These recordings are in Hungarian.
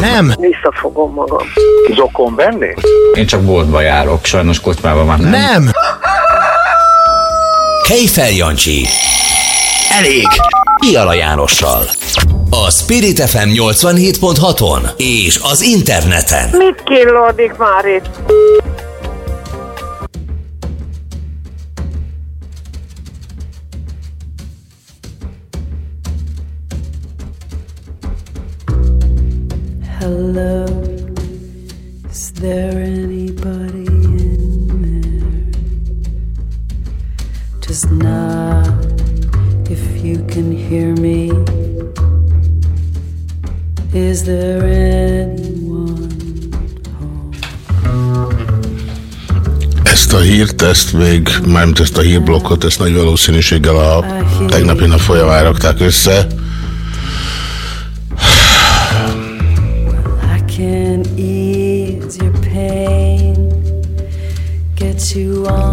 Nem. Visszafogom magam. Zokon venni? Én csak boltba járok, sajnos kocsmában már nem. Nem. Kejfel Jancsi. Elég. Piala Jánossal. A Spirit FM 87.6-on és az interneten. Mit killódik már itt? Hello, is there anybody in there? Just nod if you can hear me. Is there anyone? Ezt a hírt, ezt még, mármint ezt a hírblokkot, ezt nagy valószínűséggel a tegnapi nap folyamán rakták össze.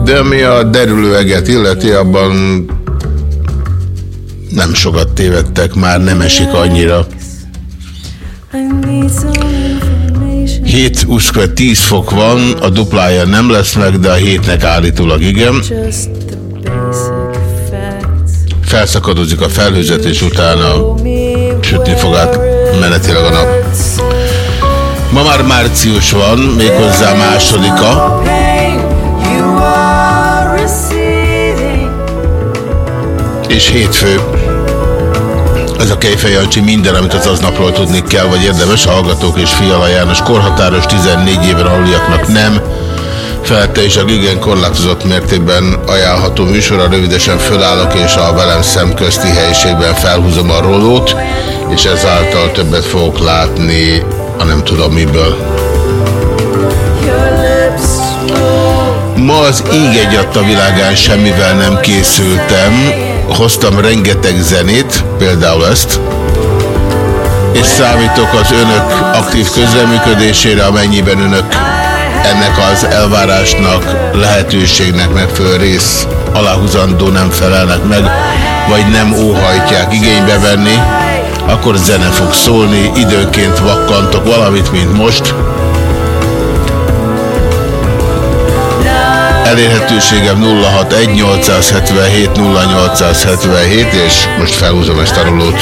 De ami a derülő eget illeti, abban nem sokat tévedtek, már nem esik annyira. I need some information. 7 uszkve 10 fok van, a duplája nem lesz meg, de a hétnek állítólag igen. Felszakadozik a felhőzet, és utána sütni fog át menetileg a nap. Ma már március van, méghozzá másodika. És hétfő. Ez a Kejfej Jancsi minden, amit az aznapról tudni kell, vagy érdemes Hallgatók és Fiala János korhatáros 14 éven aluliaknak nem. Felte és a igen korlátozott mértékben ajánlható műsora, rövidesen fölállok és a velem szemközti helyiségben felhúzom a rólót, és ezáltal többet fogok látni, a nem tudom miből. Ma az ég egyadt a világán semmivel nem készültem. Hoztam rengeteg zenét, például ezt, és számítok az önök aktív közreműködésére, amennyiben önök ennek az elvárásnak, lehetőségnek megfelelő rész aláhuzandó nem felelnek meg, vagy nem óhajtják igénybe venni, akkor zene fog szólni, időnként vakkantok valamit, mint most, Elérhetőségem 061 877 0877, és most felhúzom ezt a rulót.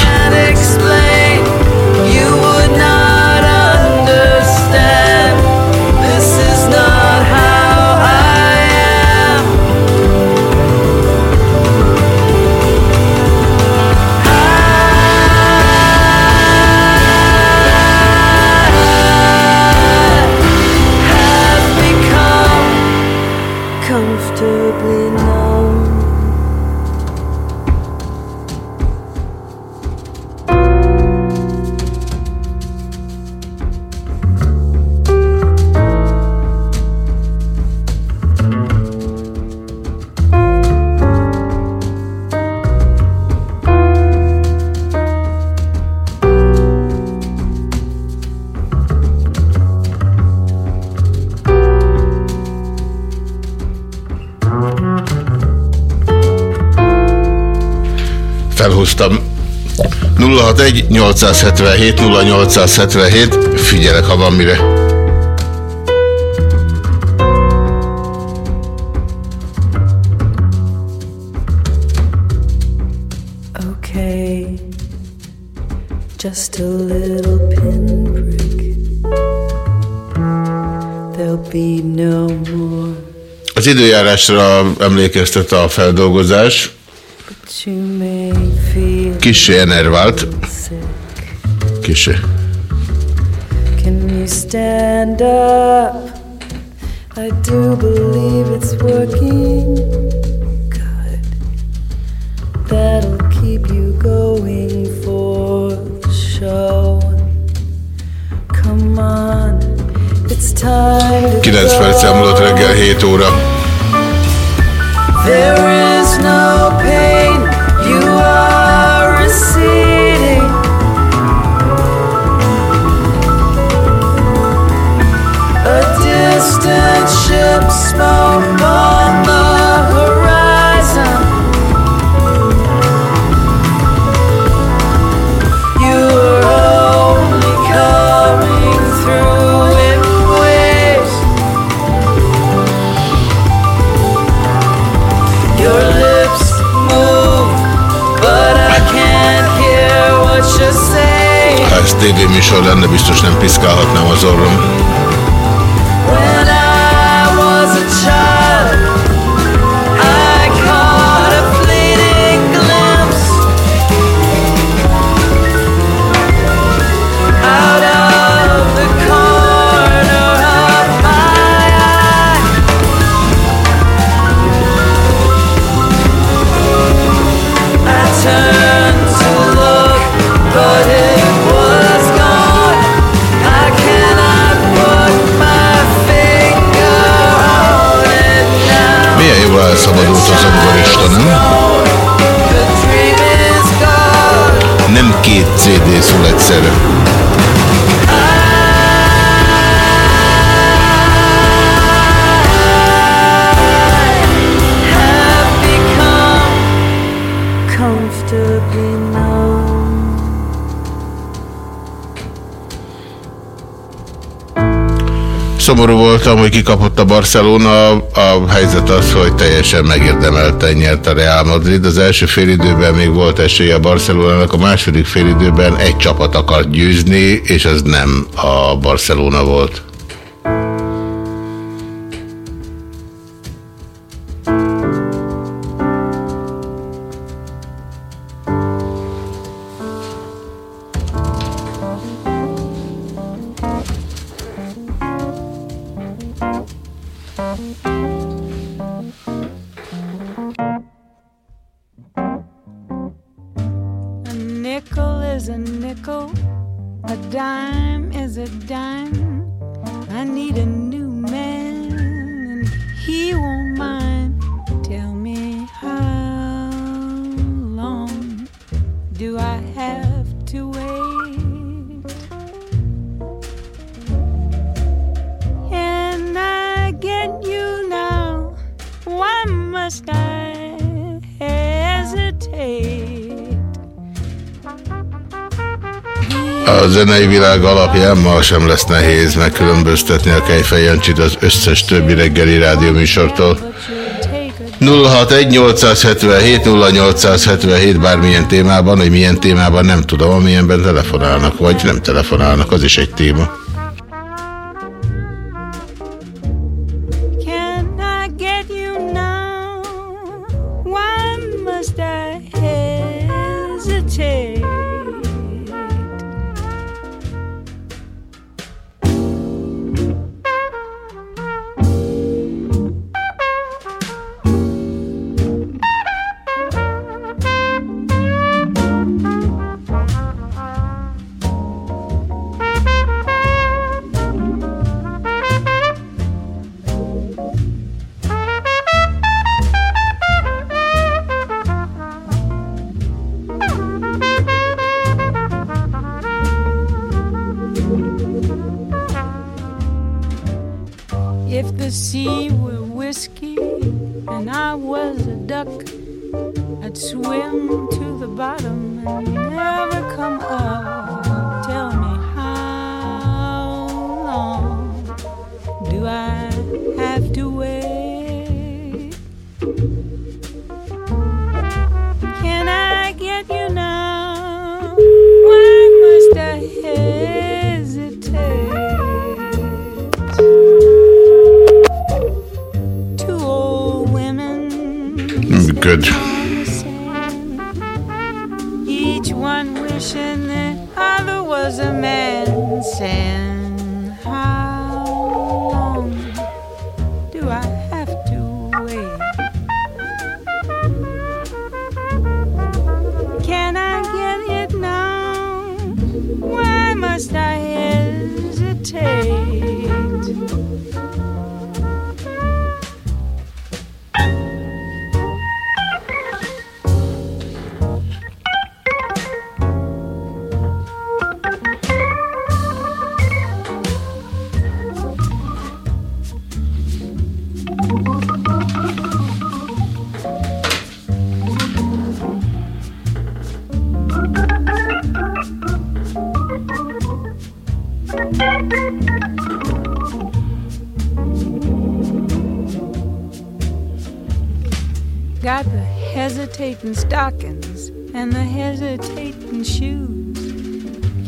061 877 0877, figyelek, ha van mire. Okay, just a little pinprick. There'll be no more. Az időjárásra emlékeztet a feldolgozás. Kissé enervált. Kissé. Can you stand up? I do believe it's working. Good. That'll keep you going for the show. Come on, it's time to 9 perc elmúlott reggel 7 7 óra. There is no pain, smoke on the horizon. You are only coming through in waves. Your lips move, but I can't hear what you're saying. Ha ez tévéműsor lenne, biztos nem piszkálhatnám az orrom. Milyen jól elszabadult az zongorista, nem? Nem két CD szól egyszerre. Szomorú voltam, hogy kikapott a Barcelona. A helyzet az, hogy teljesen megérdemelten nyert a Real Madrid. Az első félidőben még volt esélye a Barcelonának, a második félidőben egy csapat akart győzni, és ez nem a Barcelona volt. Dime zenei világ alapján ma sem lesz nehéz megkülönböztetni a Kejfej Jancsit az összes többi reggeli rádióműsortól. 061 0877 bármilyen témában, hogy milyen témában nem tudom, amilyenben telefonálnak, vagy nem telefonálnak, az is egy téma.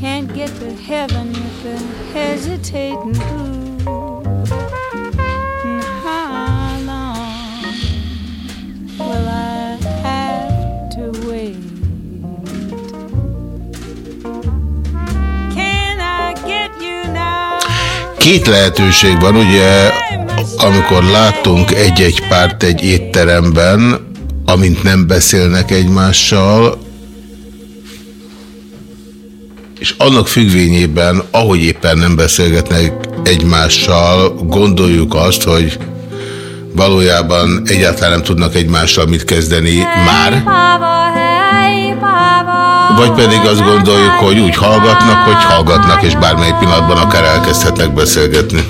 Can't get to heaven with the hesitating blues. And how long will I have to wait? Can I get you now? Két lehetőség van, ugye, amikor látunk egy-egy párt egy étteremben, amint nem beszélnek egymással, és annak függvényében, ahogy éppen nem beszélgetnek egymással, gondoljuk azt, hogy valójában egyáltalán nem tudnak egymással mit kezdeni már, vagy pedig azt gondoljuk, hogy úgy hallgatnak, hogy hallgatnak, és bármely pillanatban akár elkezdhetnek beszélgetni.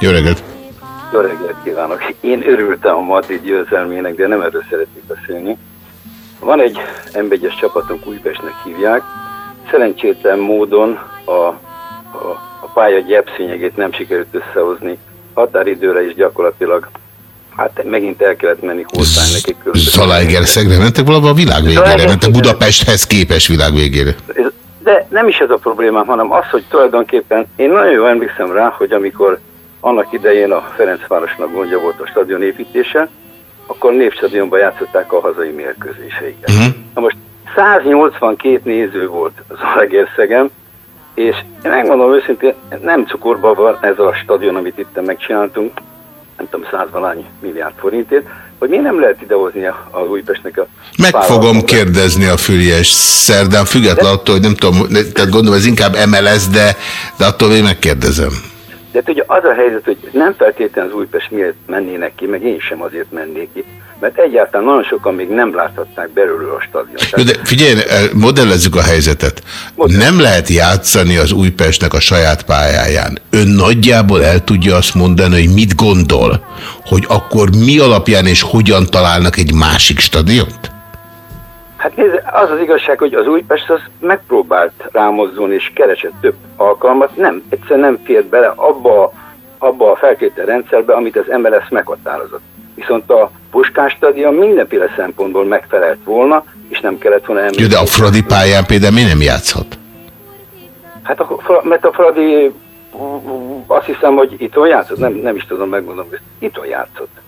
Jó reggelt! Jó reggelt kívánok! Én örültem a Madrid győzelmének, de nem erről szeretnék beszélni. Van egy M1-es csapatunk, Újpestnek hívják. Szerencsétlen módon a, a, a pálya gyepszényegét nem sikerült összehozni. Határidőre is gyakorlatilag Hát megint el kellett menni hozzá nekik. Zalaegerszegre mentek valahol a világ végére, mentek Budapesthez képes világ végére. De nem is ez a problémám, hanem az, hogy tulajdonképpen én nagyon jól emlékszem rá, hogy amikor annak idején a Ferencvárosnak gondja volt a stadion építése, akkor népstadionban játszották a hazai mérkőzéseiket. Uh-huh. Na most 182 néző volt az Alegerszegem, és én megmondom őszintén, nem cukorban van ez a stadion, amit itt megcsináltunk, nem tudom, százvalány milliárd forintért, hogy miért nem lehet idehozni a Újpestnek a... Meg fogom kérdezni a Füriás szerdán, függetlenül attól, hogy nem tudom, tehát gondolom ez inkább MLS, de, de attól én megkérdezem. De ugye az a helyzet, hogy nem feltétlenül az Újpest miért mennének ki, meg én sem azért mennék ki, mert egyáltalán nagyon sokan még nem láthatták belőle a stadion. Jó, de figyelj, modellezzük a helyzetet. Modell. Nem lehet játszani az Újpestnek a saját pályáján. Ön nagyjából el tudja azt mondani, hogy mit gondol, hogy akkor mi alapján és hogyan találnak egy másik stadiont? Hát nézd, az az igazság, hogy az Újpest az megpróbált rámozzulni és keresett több alkalmat, nem, egyszerűen nem fért bele abba, abba a feltételrendszerbe, amit az MLS meghatározott. Viszont a Puskás stadion mindenféle szempontból megfelelt volna, és nem kellett volna említeni. De a Fradi pályán például mi nem játszhat? Hát a, mert a Fradi azt hiszem, hogy itt játszott, nem, nem is tudom megmondom, hogy itt játszott.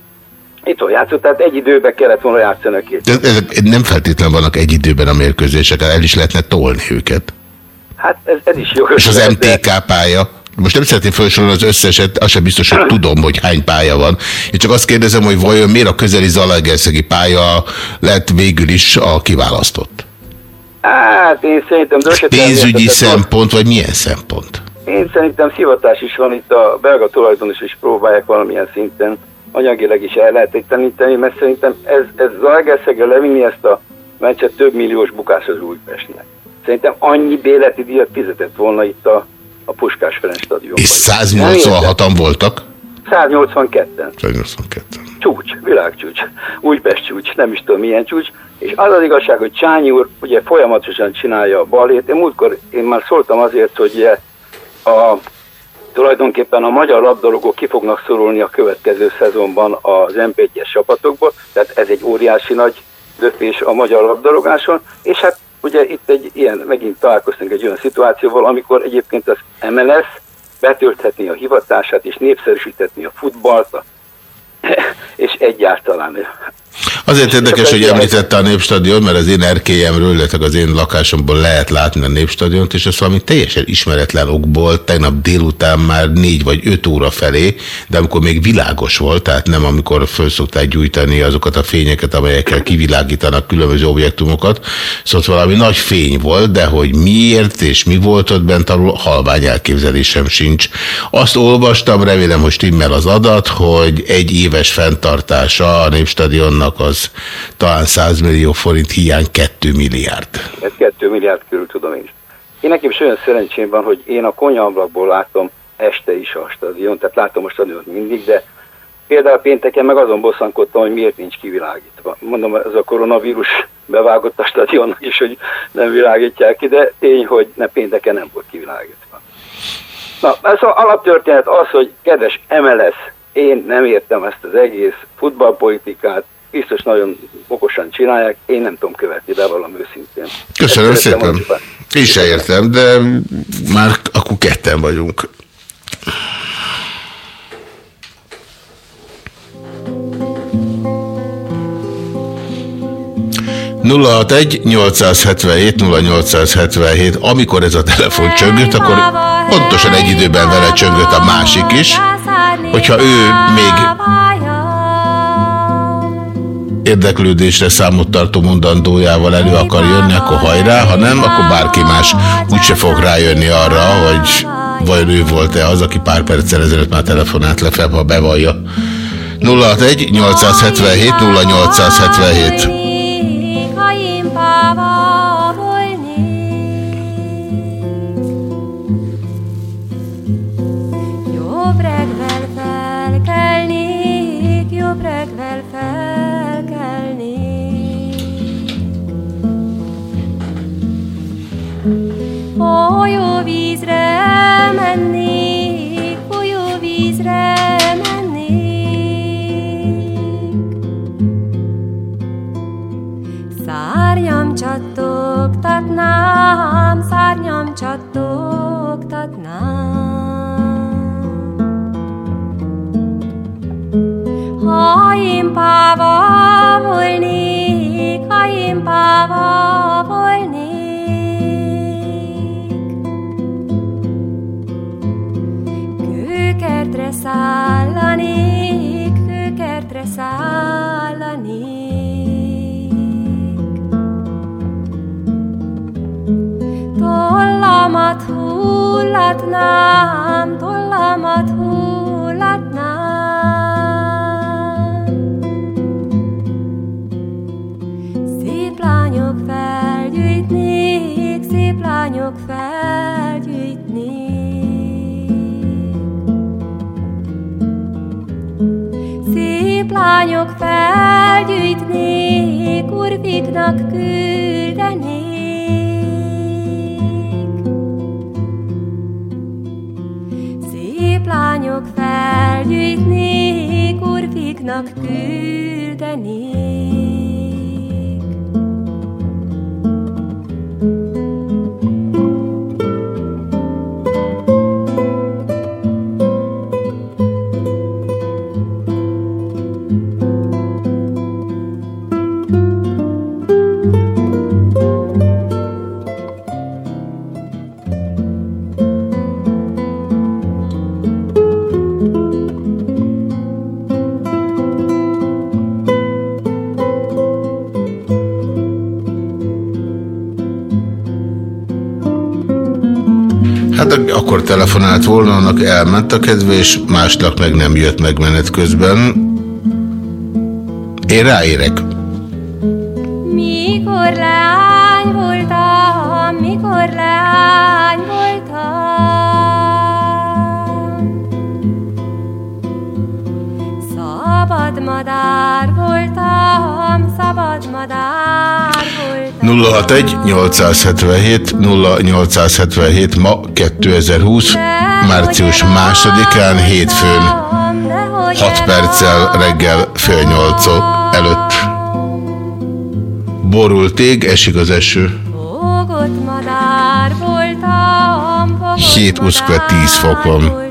Itt játszott, tehát egy időben kellett volna játszani a két. Ezek nem feltétlenül vannak egy időben a mérkőzések, el is lehetne tolni őket. Hát ez, ez is jó. És az MTK pálya? Most nem szeretném felsorolni az összeset, az sem biztos, hogy tudom, hogy hány pálya van. Én csak azt kérdezem, hogy vajon miért a közeli Zalaegerszegi pálya lett végül is a kiválasztott? Hát én szerintem... Pénzügyi szempont, vagy milyen szempont? Én szerintem szivatás is van itt a belga tulajdonos is próbálják valamilyen szinten anyagileg is el lehet teníteni, mert szerintem ez, ez Zalaegerszegre levinni ezt a meccset több milliós bukás az Újpestnek. Szerintem annyi béleti díjat fizetett volna itt a, a Puskás Ferenc stadionban. És 186-an voltak? 182-en. 182 Csúcs, világcsúcs, Újpest csúcs, nem is tudom milyen csúcs. És az az igazság, hogy Csányi úr ugye folyamatosan csinálja a balét. Én múltkor én már szóltam azért, hogy a tulajdonképpen a magyar labdarúgók ki fognak szorulni a következő szezonban az MP1-es csapatokból, tehát ez egy óriási nagy döpés a magyar labdarúgáson, és hát ugye itt egy ilyen, megint találkoztunk egy olyan szituációval, amikor egyébként az MLS betölthetni a hivatását és népszerűsítetni a futballt, és egyáltalán Azért érdekes, hogy említette a Népstadion, mert az én erkélyemről, illetve az én lakásomból lehet látni a Népstadiont, és ez valami teljesen ismeretlen okból tegnap délután már négy vagy öt óra felé, de amikor még világos volt, tehát nem amikor föl szokták gyújtani azokat a fényeket, amelyekkel kivilágítanak különböző objektumokat, szóval valami nagy fény volt, de hogy miért és mi volt ott bent, arról halvány elképzelésem sincs. Azt olvastam, remélem, hogy stimmel az adat, hogy egy éves fenntartása a Népstadionnak az talán 100 millió forint hiány 2 milliárd. Ez 2 milliárd körül tudom én. Én nekem is olyan szerencsém van, hogy én a konyablakból látom este is a stadion, tehát látom a stadiont mindig, de például pénteken meg azon bosszankodtam, hogy miért nincs kivilágítva. Mondom, ez a koronavírus bevágott a stadionnak is, hogy nem világítják ki, de tény, hogy ne pénteken nem volt kivilágítva. Na, ez az alaptörténet az, hogy kedves MLS, én nem értem ezt az egész futballpolitikát, biztos nagyon okosan csinálják, én nem tudom követni, de valami őszintén. Köszönöm Ezt szépen. volna. Én se értem, de már akkor ketten vagyunk. egy 877 0877 amikor ez a telefon csöngött, akkor pontosan egy időben vele csöngött a másik is. Hogyha ő még érdeklődésre számot tartó mondandójával elő akar jönni, akkor hajrá, ha nem, akkor bárki más úgyse fog rájönni arra, hogy vajon ő volt-e az, aki pár perccel ezelőtt már telefonált le fel, ha bevallja. 061 877 0877 Folyó vízre mennék, folyó vízre mennék. Szárnyam csattogtatnám, szárnyam csattogtatnám. Ha én páva volnék, ha én páva volnék, kőkertre szállanék, kőkertre szállanék. Tollamat hullatnám, tollamat hullatnám. Szép lányok felgyűjtnék, szép lányok felgyűjtnék. Lányok felgyűjtnék, urviknak küldenék. Szép lányok felgyűjtnék, urviknak küldenék. Telefonált volna, annak elment a kedve, és másnak meg nem jött meg menet közben. Én ráérek. 061 877 0877 ma 2020 március másodikán hétfőn 6 perccel reggel fél nyolc előtt. Borult ég, esik az eső. Fogott madár voltam, fogott 7 uszkve 10 fok van.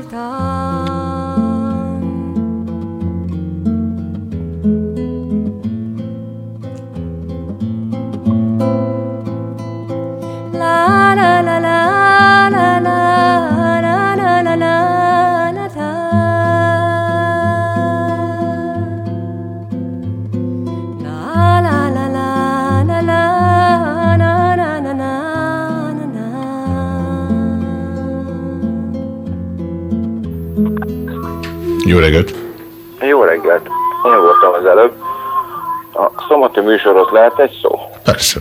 Lehet egy szó? Persze.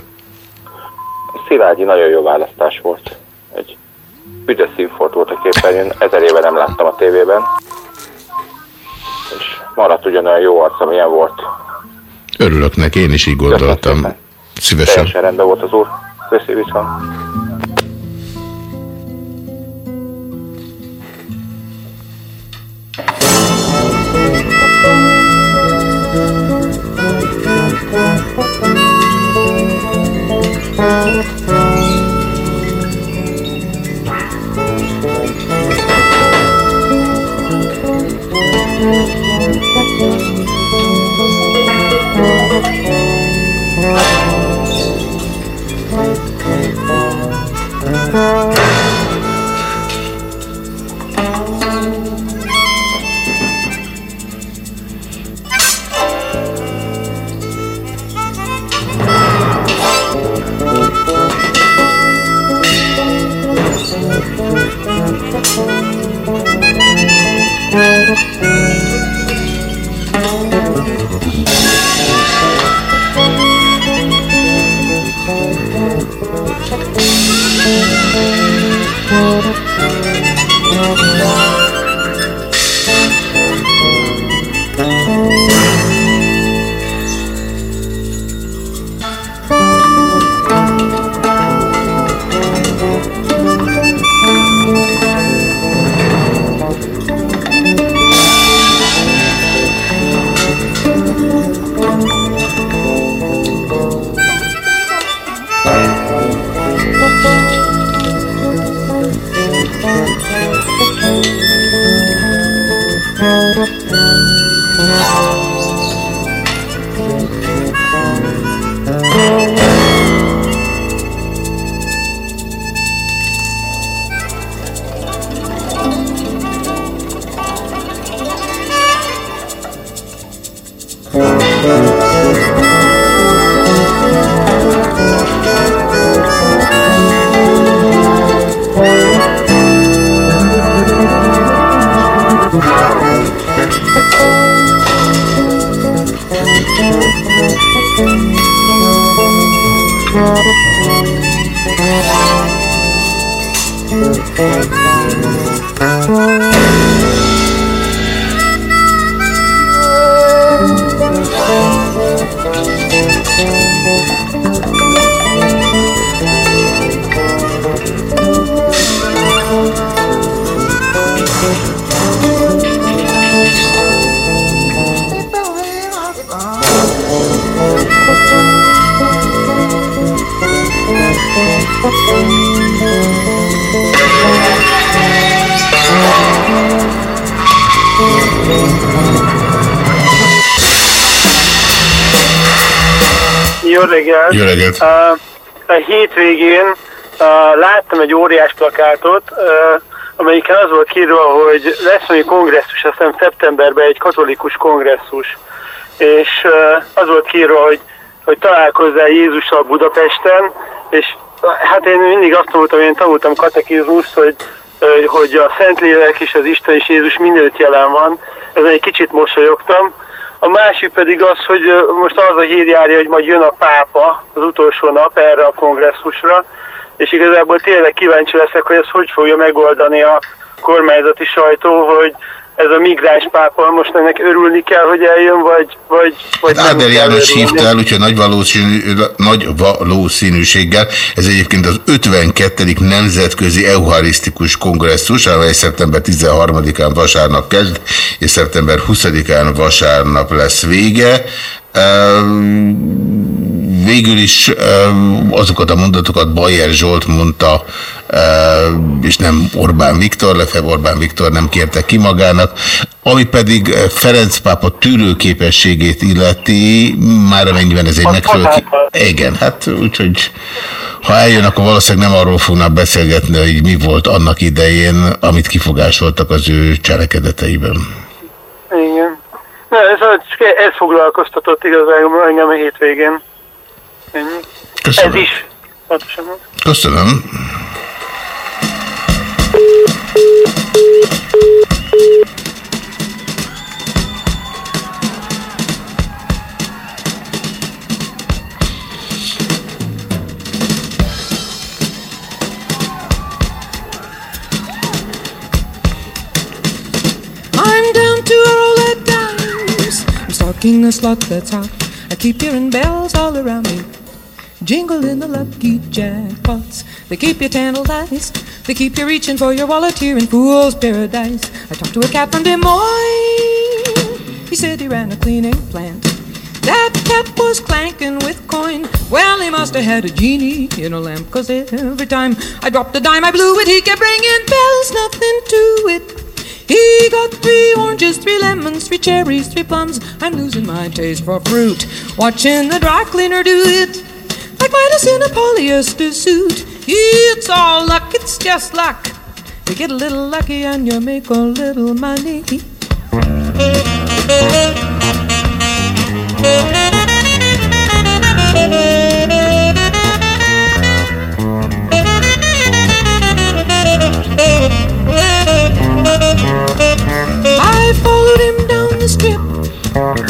Szilágyi nagyon jó választás volt. Egy üdes színfolt volt a képernyőn, ezer éve nem láttam a tévében. És maradt ugyanolyan jó arc, amilyen volt. Örülök neki, én is így gondoltam. Szívesen. Teljesen rendben volt az úr. Köszi viszont. Óriás plakátot, amelyiken az volt kiírva, hogy lesz valami kongresszus, azt hiszem szeptemberben egy katolikus kongresszus. És az volt kiírva, hogy, hogy találkozzál Jézussal Budapesten, és hát én mindig azt tanultam, én tanultam katekizmust, hogy, hogy a Szentlélek és az Isten és Jézus mindenütt jelen van. Ezen egy kicsit mosolyogtam. A másik pedig az, hogy most az a hír járja, hogy majd jön a pápa az utolsó nap erre a kongresszusra, és igazából tényleg kíváncsi leszek, hogy ezt hogy fogja megoldani a kormányzati sajtó, hogy ez a migráns pápa most ennek örülni kell, hogy eljön, vagy, vagy, vagy Hát Áder János hívta el, úgyhogy nagy, valószínű, nagy valószínűséggel ez egyébként az 52. Nemzetközi Eucharisztikus Kongresszus, amely szeptember 13-án vasárnap kezd, és szeptember 20-án vasárnap lesz vége. Ehm, Végül is azokat a mondatokat Bajer Zsolt mondta, és nem Orbán Viktor, legfeljebb Orbán Viktor nem kérte ki magának, ami pedig eh, Ferenc pápa tűrőképességét illeti, már amennyiben ez egy megfelelő... Igen, hát úgyhogy ha eljön, akkor valószínűleg nem arról fognak beszélgetni, hogy mi volt annak idején, amit kifogásoltak az ő cselekedeteiben. Igen. Ne, ez, ez foglalkoztatott igazából engem a hétvégén. Ennyi. Köszönöm. Ez is. Pontosan. Köszönöm. I'm down to a roll of dimes. I'm stalking a slot that's hot. I keep hearing bells all around me. Jingle in the lucky jackpots. They keep you tantalized. They keep you reaching for your wallet here in Fool's Paradise. I talked to a cat from Des Moines. He said he ran a cleaning plant. That cat was clanking with coin. Well, he must have had a genie in a lamp, cause every time I dropped a dime, I blew it. He kept ringing bells, nothing to it. He got three oranges, three lemons, three cherries, three plums. I'm losing my taste for fruit. Watching the dry cleaner do it. Like Midas in a polyester suit. It's all luck, it's just luck. You get a little lucky and you make a little money. I followed him down the strip.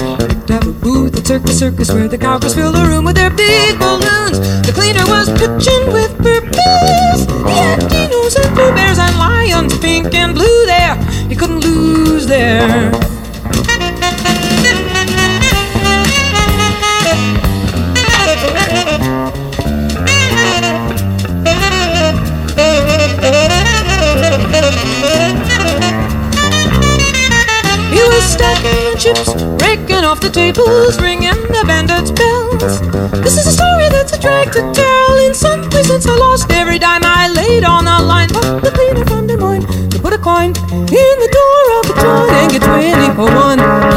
Circus Circus where the cowgirls fill the room with their big balloons. The cleaner was pitching with purpose. He had dinos and pooh bears and lions, pink and blue there. You couldn't lose there. He stacking chips, breaking off the tables, ringing the bandits' bells. This is a story that's a drag to tell. In some since I lost every dime I laid on the line. But the cleaner from Des Moines to put a coin in the door of a joint and get 20 for one.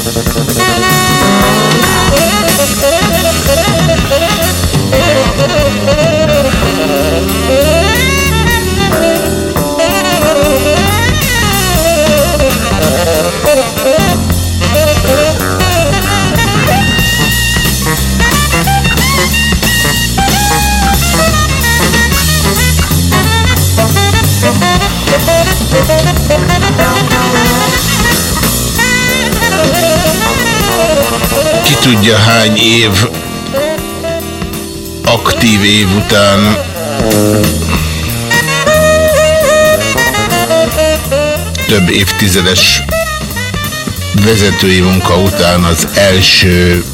Ki tudja hány év aktív év után több évtizedes vezetői munka után az első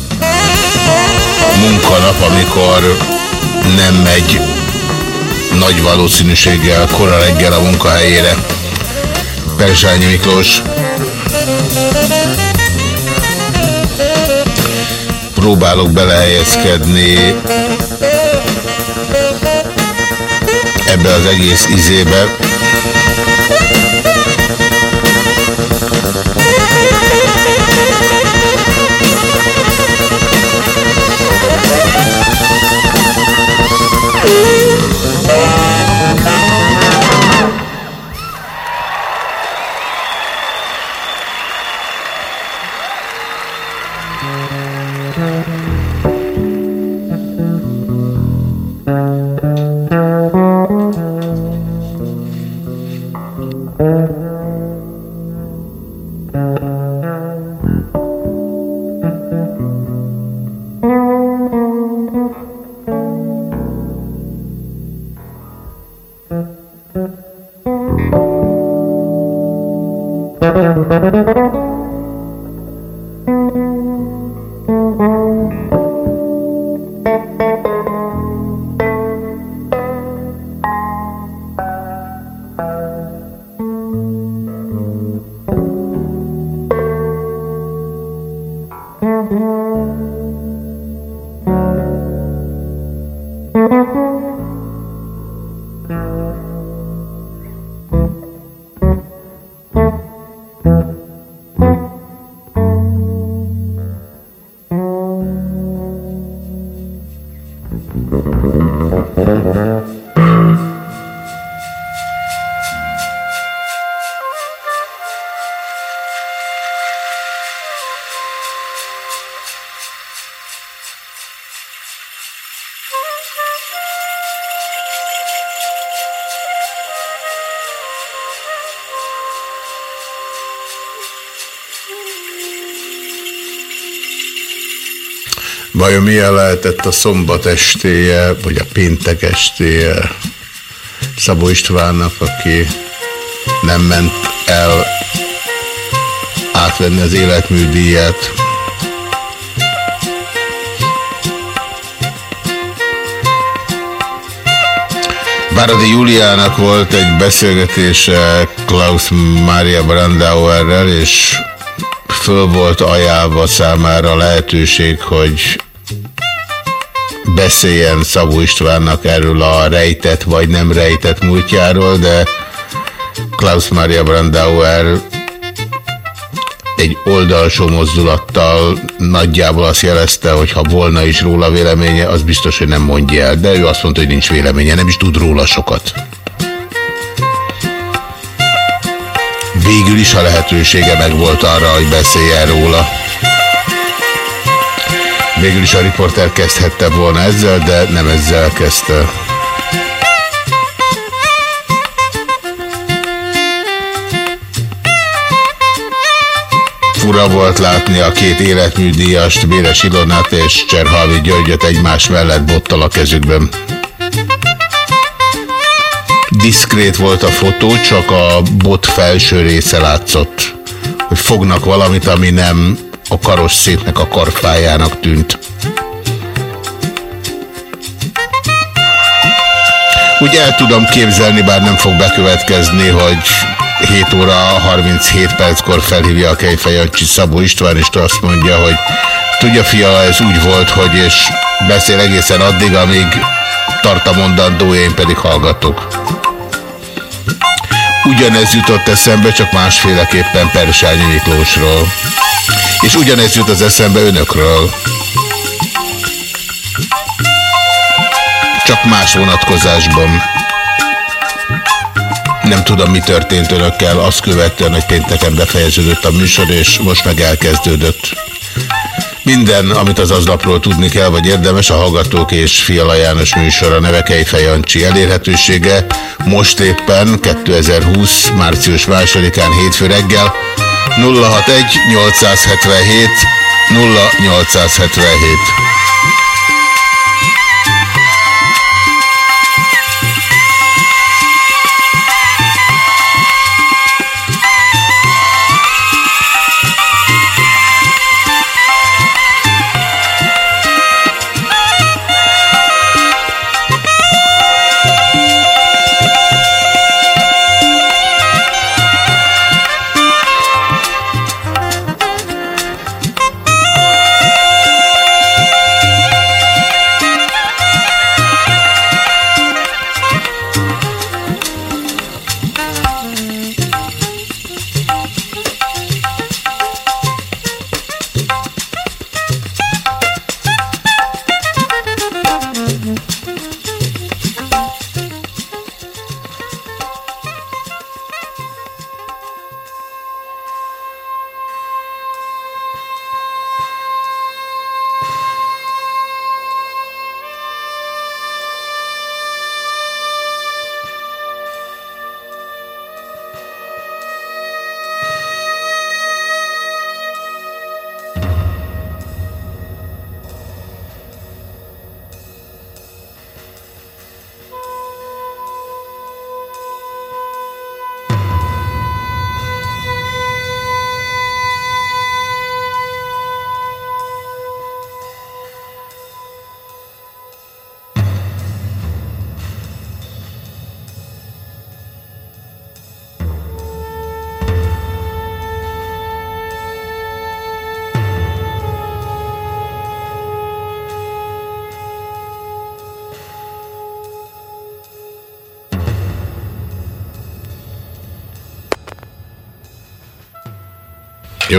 munkanap, amikor nem megy nagy valószínűséggel kora reggel a munkahelyére. Perzsányi Miklós. Próbálok belehelyezkedni ebbe az egész izébe. Milyen lehetett a szombat estéje, vagy a péntek estéje Szabó Istvánnak, aki nem ment el átvenni az életműdíjat. Báradi Juliának volt egy beszélgetése Klaus Maria Brandauerrel, és föl volt ajánlva számára a lehetőség, hogy beszéljen Szabó Istvánnak erről a rejtett vagy nem rejtett múltjáról, de Klaus Maria Brandauer egy oldalsó mozdulattal nagyjából azt jelezte, hogy ha volna is róla véleménye, az biztos, hogy nem mondja el. De ő azt mondta, hogy nincs véleménye, nem is tud róla sokat. Végül is a lehetősége meg volt arra, hogy beszéljen róla. Végül is a riporter kezdhette volna ezzel, de nem ezzel kezdte. fura volt látni a két életműdíjast, Béres Ilonát és Cserhalmi Györgyöt egymás mellett bottal a kezükben. Diszkrét volt a fotó, csak a bot felső része látszott. Hogy fognak valamit, ami nem a karosszéknek a karfájának tűnt. Úgy el tudom képzelni, bár nem fog bekövetkezni, hogy 7 óra 37 perckor felhívja a Kejfejancsi Szabó István, és azt mondja, hogy tudja fia, ez úgy volt, hogy és beszél egészen addig, amíg tart a mondandó, én pedig hallgatok. Ugyanez jutott eszembe, csak másféleképpen Persányi Miklósról. És ugyanez jut az eszembe önökről. Csak más vonatkozásban. Nem tudom, mi történt önökkel, azt követően, hogy pénteken befejeződött a műsor, és most meg elkezdődött. Minden, amit az aznapról tudni kell, vagy érdemes, a Hallgatók és Fiala János műsora nevekei Fejancsi elérhetősége. Most éppen 2020. március 2-án hétfő reggel 061 877 0877.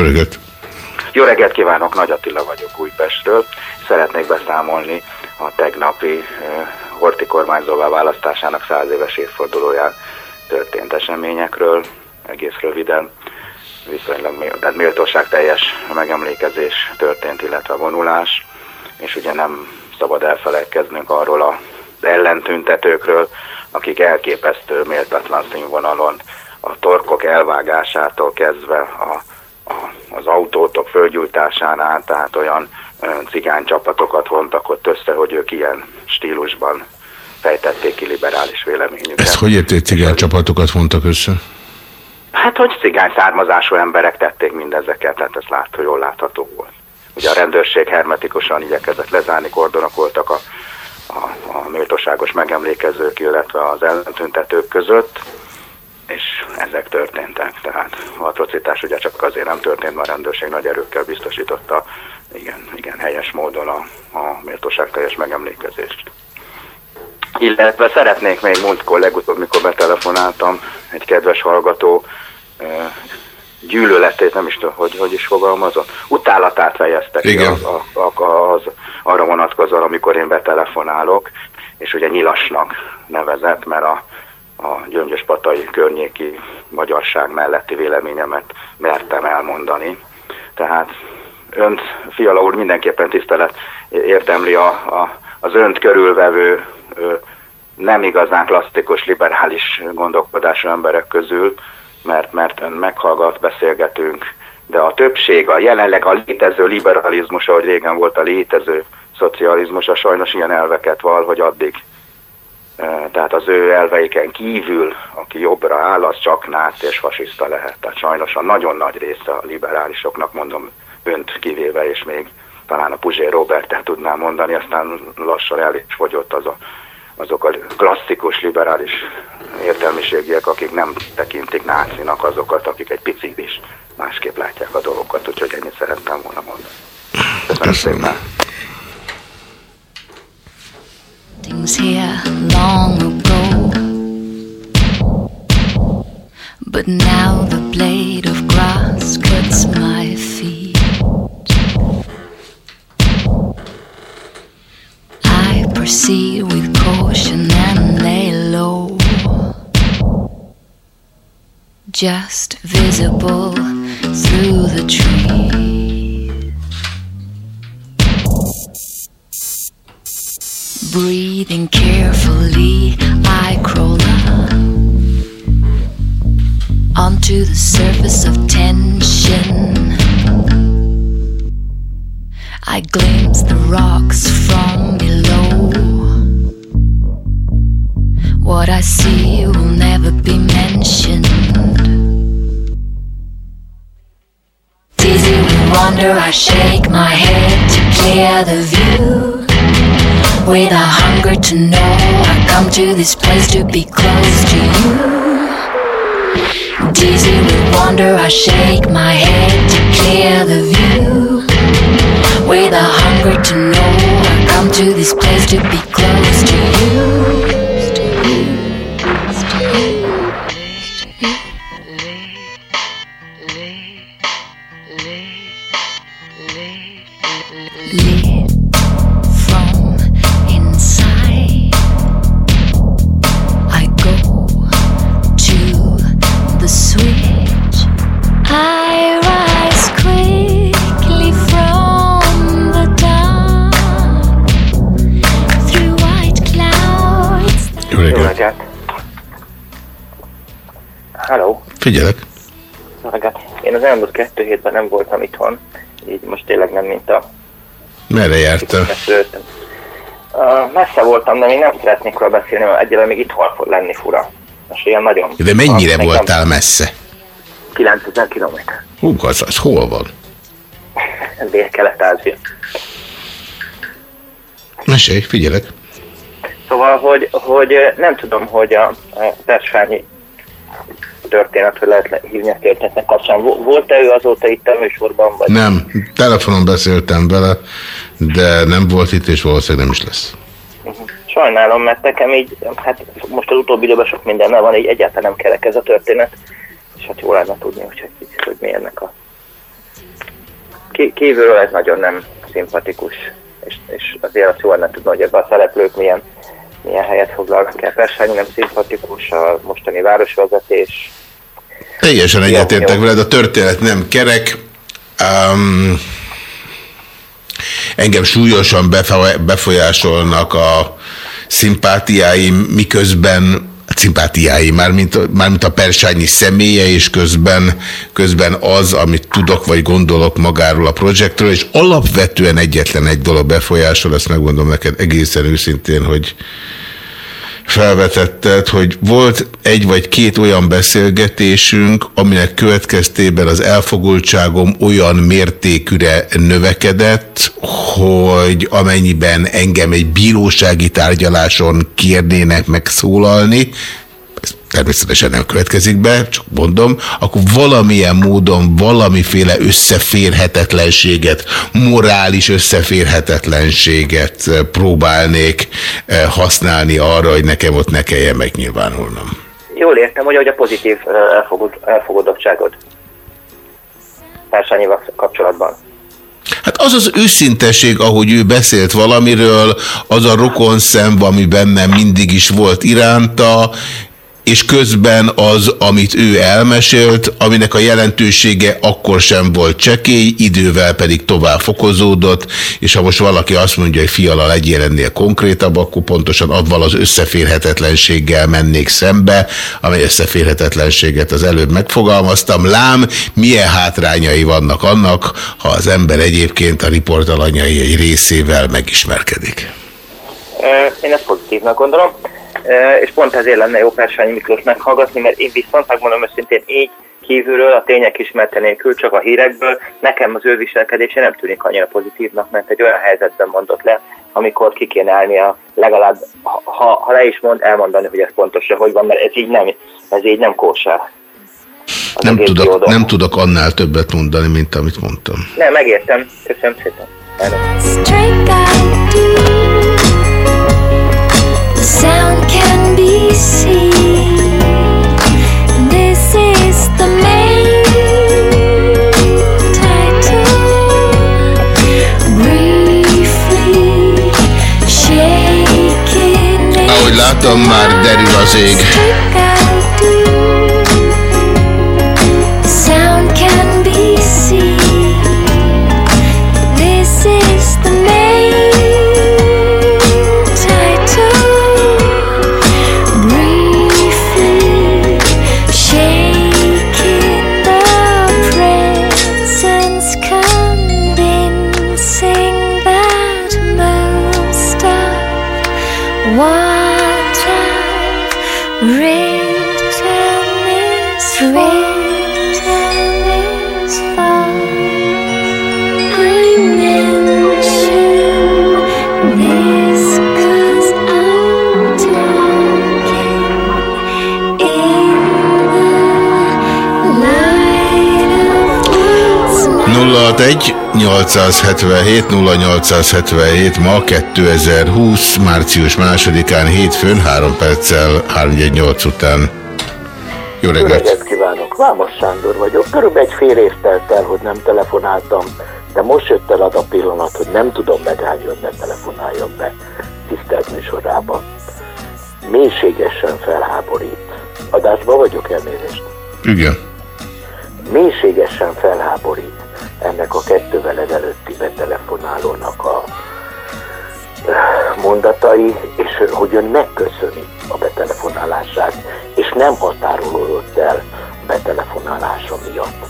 reggelt! Jó reggelt kívánok, Nagy Attila vagyok Újpestről. Szeretnék beszámolni a tegnapi uh, Horti kormányzóvá választásának száz éves évfordulóján történt eseményekről, egész röviden. Viszonylag tehát méltóság teljes megemlékezés történt, illetve vonulás, és ugye nem szabad elfelejtkeznünk arról az ellentüntetőkről, akik elképesztő méltatlan színvonalon a torkok elvágásától kezdve a az autótok földgyújtásán át, tehát olyan cigány csapatokat vontak ott össze, hogy ők ilyen stílusban fejtették ki liberális véleményüket. Ezt hogy érték cigány csapatokat vontak össze? Hát, hogy cigány származású emberek tették mindezeket, tehát ez lát, hogy jól látható volt. Ugye a rendőrség hermetikusan igyekezett lezárni, kordonok voltak a, a, a méltóságos megemlékezők, illetve az ellentüntetők között, és ezek történtek. Tehát a atrocitás ugye csak azért nem történt, mert a rendőrség nagy erőkkel biztosította igen, igen helyes módon a, a méltóság teljes megemlékezést. Illetve szeretnék még múltkor legutóbb, mikor betelefonáltam, egy kedves hallgató gyűlöletét, nem is tudom, hogy, hogy is fogalmazott, utálatát fejezte ki az, az, az, arra vonatkozóan, amikor én betelefonálok, és ugye nyilasnak nevezett, mert a a Gyöngyös-Patai környéki magyarság melletti véleményemet mertem elmondani. Tehát önt, Fiala úr, mindenképpen tisztelet érdemli a, a, az önt körülvevő nem igazán klasszikus, liberális gondolkodású emberek közül, mert, mert ön meghallgat, beszélgetünk, de a többség, a jelenleg a létező liberalizmus, ahogy régen volt a létező szocializmus, a sajnos ilyen elveket val, hogy addig tehát az ő elveiken kívül, aki jobbra áll, az csak náci és fasiszta lehet. Tehát sajnos a nagyon nagy része a liberálisoknak, mondom, önt kivéve, és még talán a Puzsé Robertet tudnám mondani, aztán lassan el is fogyott az a, azok a klasszikus liberális értelmiségiek, akik nem tekintik nácinak azokat, akik egy picit is másképp látják a dolgokat, úgyhogy ennyit szerettem volna mondani. Köszönöm szépen. Things here long ago. But now the blade of grass cuts my feet. I proceed with caution and lay low. Just visible through the trees. Breathing carefully, I crawl up onto the surface of tension. I glimpse the rocks from below. What I see will never be mentioned. Dizzy with wonder, I shake my head to clear the view. With a hunger to know, I come to this place to be close to you. Dizzy with wonder, I shake my head to clear the view. With a hunger to know, I come to this place to be close to you. Figyelek. Reggelt! Én az elmúlt kettő hétben nem voltam itthon, így most tényleg nem, mint a Merre jártál? Uh, messze voltam, de még nem szeretnék róla beszélni, mert egyelőre még itthon fog lenni fura. Most ilyen nagyon... De mennyire Nekem voltál messze? 9000 kilométer. Hú, az, az hol van? Dél-Kelet-Ázsia. Mesélj, figyelek. Szóval, hogy, hogy nem tudom, hogy a, a Persfányi történet, hogy lehet le- hívni a történetnek kapcsán. Vo- Volt-e ő azóta itt a műsorban? Vagy? Nem, telefonon beszéltem vele, de nem volt itt, és valószínűleg nem is lesz. Sajnálom, mert nekem így, hát most az utóbbi időben sok mindennel van, így egyáltalán nem kerek ez a történet, és hát jó lenne tudni, hogy, hogy, hogy mi ennek a... Kívülről ez nagyon nem szimpatikus, és, és azért azt jó lenne tudni, hogy ebben a szereplők milyen, milyen helyet foglalnak el. Persze nem szimpatikus a mostani városvezetés, Teljesen egyetértek veled, a történet nem kerek. Um, engem súlyosan befolyásolnak a szimpátiáim, miközben a szimpátiáim, mármint, mármint a persányi személye, és közben, közben az, amit tudok vagy gondolok magáról a projektről, és alapvetően egyetlen egy dolog befolyásol, ezt megmondom neked egészen őszintén, hogy felvetetted, hogy volt egy vagy két olyan beszélgetésünk, aminek következtében az elfogultságom olyan mértékűre növekedett, hogy amennyiben engem egy bírósági tárgyaláson kérnének megszólalni, természetesen nem következik be, csak mondom, akkor valamilyen módon valamiféle összeférhetetlenséget, morális összeférhetetlenséget eh, próbálnék eh, használni arra, hogy nekem ott ne kelljen megnyilvánulnom. Jól értem, hogy ahogy a pozitív ö, elfogod, elfogadottságod Társányival kapcsolatban. Hát az az őszinteség, ahogy ő beszélt valamiről, az a rokon szem, ami bennem mindig is volt iránta, és közben az, amit ő elmesélt, aminek a jelentősége akkor sem volt csekély, idővel pedig tovább fokozódott, és ha most valaki azt mondja, hogy fiala legyél ennél konkrétabb, akkor pontosan avval az összeférhetetlenséggel mennék szembe, amely összeférhetetlenséget az előbb megfogalmaztam. Lám, milyen hátrányai vannak annak, ha az ember egyébként a riportalanyai egy részével megismerkedik. Én ezt pozitívnak gondolom, és pont ezért lenne jó Persányi Miklós meghallgatni, mert én viszont megmondom őszintén így kívülről, a tények ismerte nélkül, csak a hírekből, nekem az ő viselkedése nem tűnik annyira pozitívnak, mert egy olyan helyzetben mondott le, amikor ki kéne állnia legalább, ha, ha, le is mond, elmondani, hogy ez pontosan hogy van, mert ez így nem, ez így nem kósár. Nem tudok, nem tudok annál többet mondani, mint amit mondtam. Nem, megértem. Köszönöm szépen. The látom, már derül az ég. 061 877 0877 ma 2020. március másodikán hétfőn 3 perccel 318 után. Jó Jó reggelt! reggelt kívánok! Vámos Sándor vagyok. Körülbelül egy fél év telt el, hogy nem telefonáltam, de most jött el az a pillanat, hogy nem tudom megállni, hogy ne telefonáljam be tisztelt műsorába. Mélységesen felháborít. Adásban vagyok elnézést. Igen. Mélységesen felháborít mondatai, és hogy ön megköszöni a betelefonálását, és nem határolódott el a betelefonálása miatt.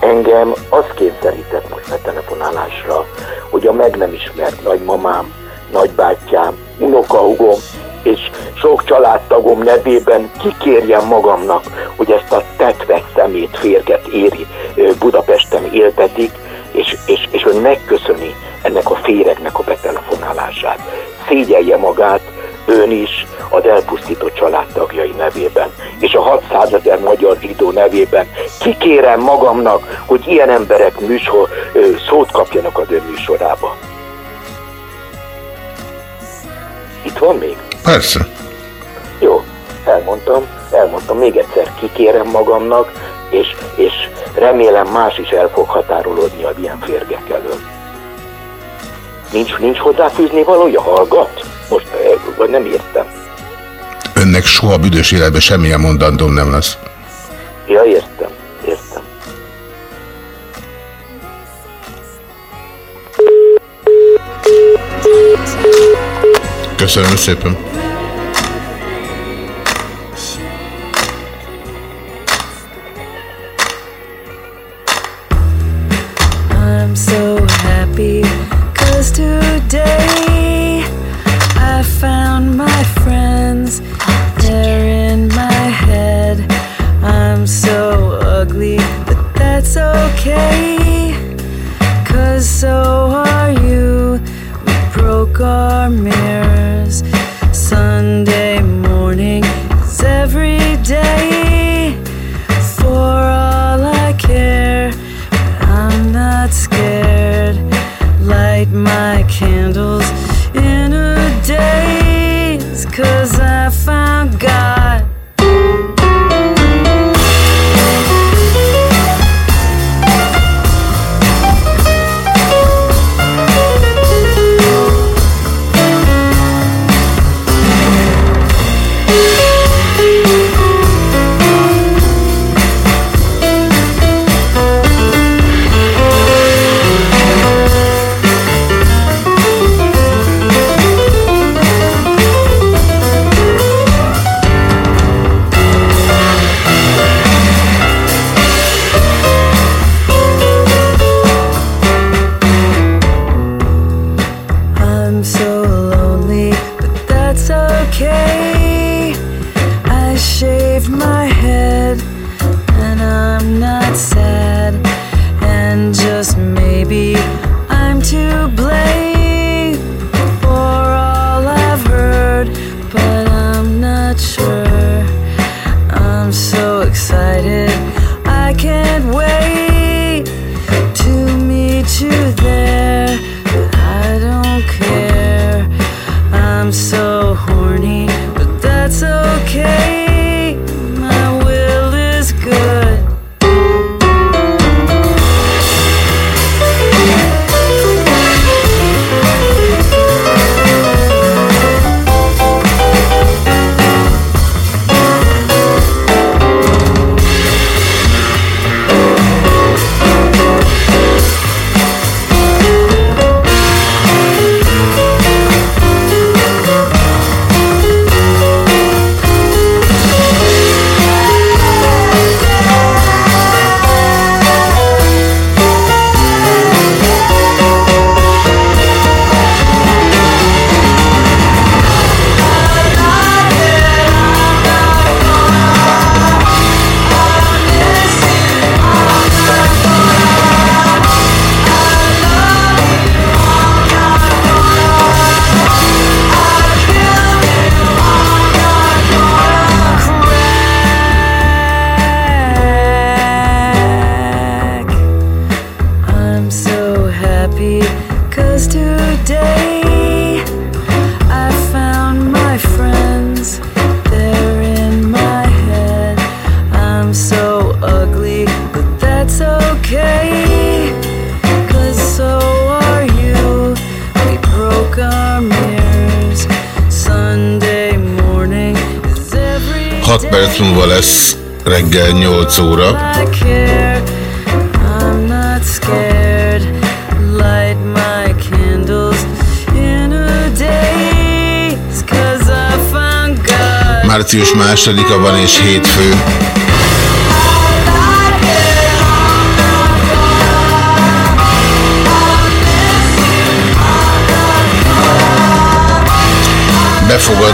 Engem az kényszerített most betelefonálásra, hogy a meg nem ismert nagymamám, nagybátyám, unokahugom és sok családtagom nevében kikérjem magamnak, hogy ezt a tetves szemét férget éri Budapesten éltetik, és, és, és hogy megköszöni magát, ön is az elpusztított családtagjai nevében, és a 600 ezer magyar zsidó nevében kikérem magamnak, hogy ilyen emberek műsor, szót kapjanak az ön műsorába. Itt van még? Persze. Jó, elmondtam, elmondtam, még egyszer kikérem magamnak, és, és remélem más is el fog határolódni a ilyen férgek elől. Nincs, nincs hozzáfűzni valója, hallgat? Vagy nem értem. Önnek soha büdös életben semmilyen mondandóm nem lesz. Ja, értem, értem. Köszönöm szépen. Garmir.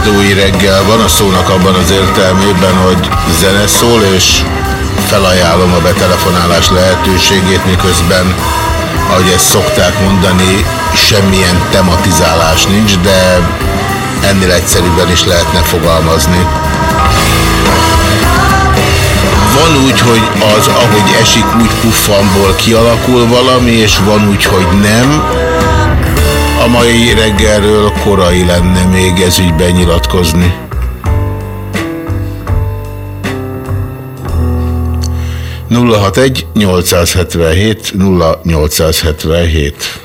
Befogadói reggel van a szónak abban az értelmében, hogy zene szól, és felajánlom a betelefonálás lehetőségét, miközben, ahogy ezt szokták mondani, semmilyen tematizálás nincs, de ennél egyszerűbben is lehetne fogalmazni. Van úgy, hogy az, ahogy esik, úgy puffanból kialakul valami, és van úgy, hogy nem. A mai reggelről korai lenne még ez ügyben nyilatkozni. nulla hat egy 877 0877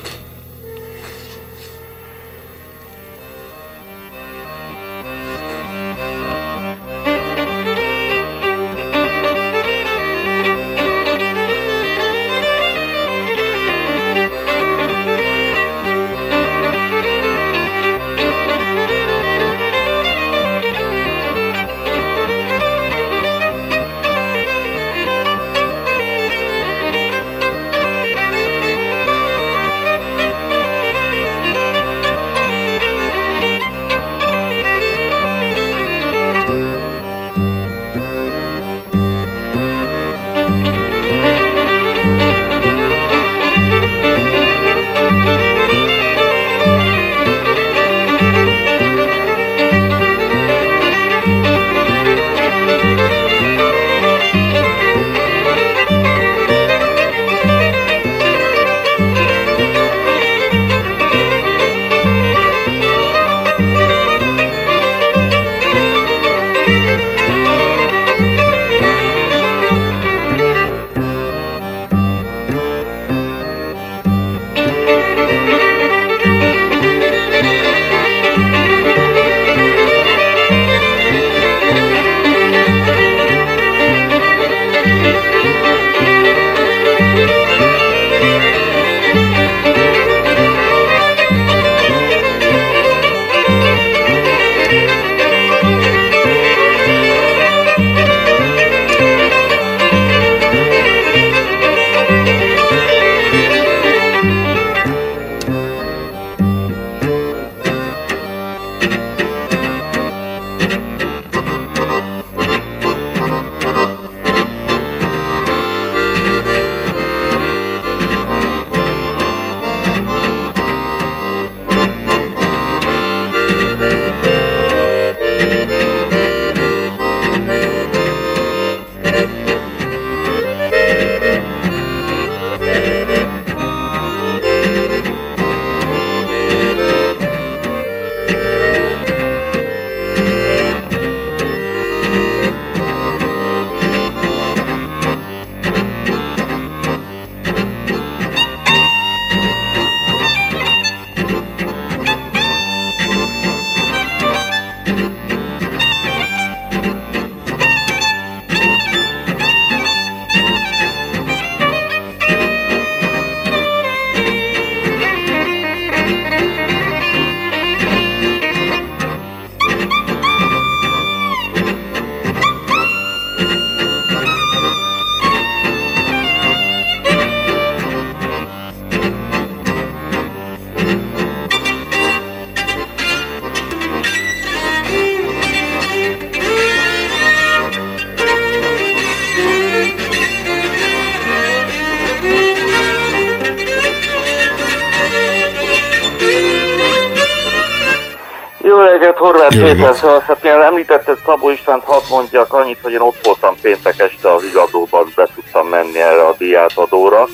reggelt, Horváth Jó Péter, reggelt. szóval hát ilyen említetted Szabó Istvánt, hadd mondjak annyit, hogy én ott voltam péntek este az ügyadóban, be tudtam menni erre a diátadóra,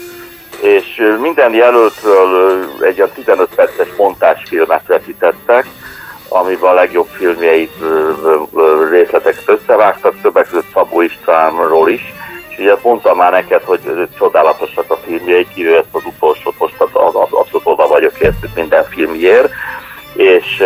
és minden jelöltről egy olyan 15 perces montásfilmet vetítettek, amiben a legjobb filmjeit részleteket összevágtak, többek között Szabó Istvánról is, és ugye mondtam már neked, hogy csodálatosak a filmjei, kivéve ezt az utolsót, most az, az, az, abszolút oda vagyok értük minden filmjér, és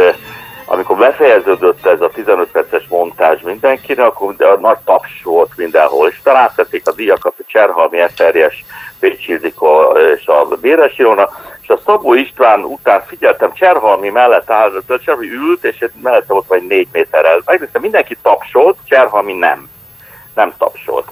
amikor befejeződött ez a 15 perces montázs mindenkinek, akkor a nagy taps volt mindenhol, és talán a díjakat a Cserhalmi Eferjes, Pécsi Ildikó és a Béres Ilona, és a Szabó István után figyeltem, Cserhalmi mellett állt, Cserhalmi ült, és mellette ott vagy négy méterrel. Megnéztem, mindenki tapsolt, Cserhalmi nem. Nem tapsolt.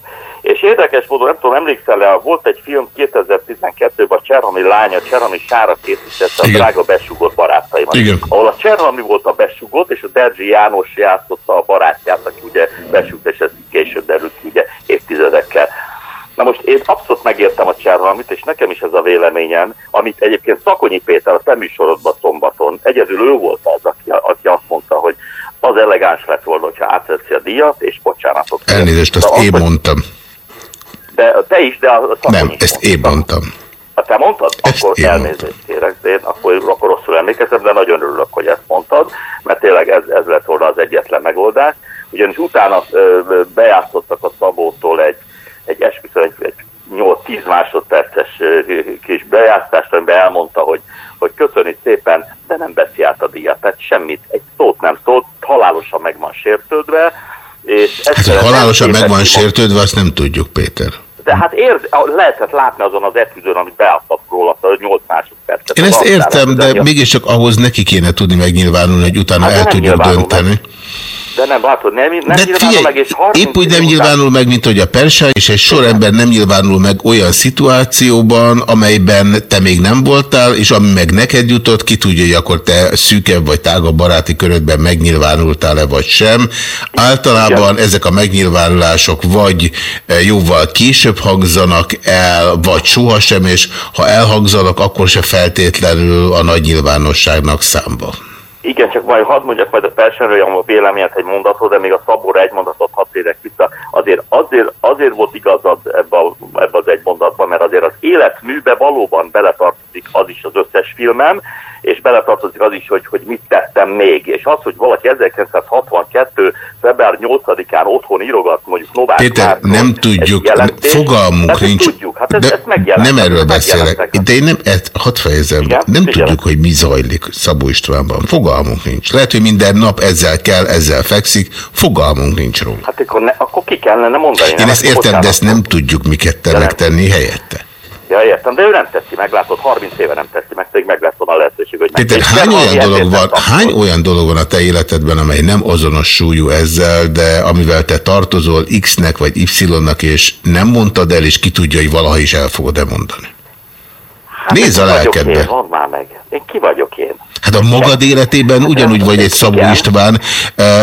És érdekes módon, nem tudom, emlékszel -e, volt egy film 2012-ben a Cserhami lánya, Cserhami Sára készítette a Igen. drága besugott barátaimat. Igen. Ahol a Cserhami volt a besugott, és a Derzsi János játszotta a barátját, aki ugye besugott, és ez később derült ki, ugye évtizedekkel. Na most én abszolút megértem a Cserhalmit, és nekem is ez a véleményem, amit egyébként Szakonyi Péter a te műsorodban szombaton, egyedül ő volt az, aki, aki azt mondta, hogy az elegáns lett volna, hogyha átveszi a díjat, és bocsánatot. Elnézést, azt az, én mondtam. De te is, de a Szakonyi Nem, ezt én mondtam. ha te mondtad, akkor én elnézést kérek, de én akkor, akkor rosszul emlékeztem, de nagyon örülök, hogy ezt mondtad, mert tényleg ez, ez lett volna az egyetlen megoldás. Ugyanis utána ö, bejátszottak a Szabótól egy, egy esküszöm, egy, egy 8-10 másodperces kis bejátszást, amiben elmondta, hogy, hogy köszöni szépen, de nem veszi át a díjat. Tehát semmit, egy szót nem szólt, halálosan meg van sértődve, és Hát, hogy halálosan meg van sértődve, azt nem tudjuk, Péter. De hát ér, lehetett látni azon az epizódon, amit beadtak róla, az 8 másodpercet. Én ezt értem, de mégiscsak ahhoz neki kéne tudni megnyilvánulni, hogy utána Hát el tudjuk dönteni. De nem, látod, nem, nem De nyilvánul figyelj, meg, és 30 épp úgy nem után- nyilvánul meg, mint hogy a persány, és egy sor ember nem nyilvánul meg olyan szituációban, amelyben te még nem voltál, és ami meg neked jutott, ki tudja, hogy akkor te szűkebb vagy tágabb baráti körödben megnyilvánultál-e vagy sem. Általában ezek a megnyilvánulások vagy eh, jóval később hangzanak el, vagy sohasem, és ha elhangzanak, akkor se feltétlenül a nagy nyilvánosságnak számba. Igen, csak majd hadd mondjak majd a Persenről a véleményet egy mondatot, de még a Szabóra egy mondatot hadd térek vissza. Azért, azért, azért volt igazad ebbe, a, ebbe az egy mondatban, mert azért az életműbe valóban beletartozik az is az összes filmem, és beletartozik az is, hogy, hogy mit tettem még. És az, hogy valaki 1962. február 8-án otthon írogat, mondjuk Novák Péter, Márkról nem tudjuk, jelentést, fogalmunk hát ezt nincs. Tudjuk, hát ez, de ez megjelent. nem erről beszélek. De én nem, ezt, hadd fejezem, Igen, nem figyelem. tudjuk, hogy mi zajlik Szabó Istvánban. Fogalmunk nincs. Lehet, hogy minden nap ezzel kell, ezzel fekszik. Fogalmunk nincs róla. Hát akkor, ne, akkor ki kellene mondani. Én nem? ezt értem, de ezt nem tudjuk miket te megtenni helyette. Ja, értem, de ő nem teszi meg, látod, 30 éve nem teszi meg, pedig meg lesz volna a lehetőség, hogy Péter, hány De olyan, dolog van, nem hány olyan dolog van a te életedben, amely nem azonos súlyú ezzel, de amivel te tartozol X-nek vagy Y-nak, és nem mondtad el, és ki tudja, hogy valaha is el fogod-e mondani? Nézz a ki vagyok lelkedbe. Én, mondd már meg. Én ki vagyok én? Hát a magad életében ugyanúgy vagy egy Szabó István.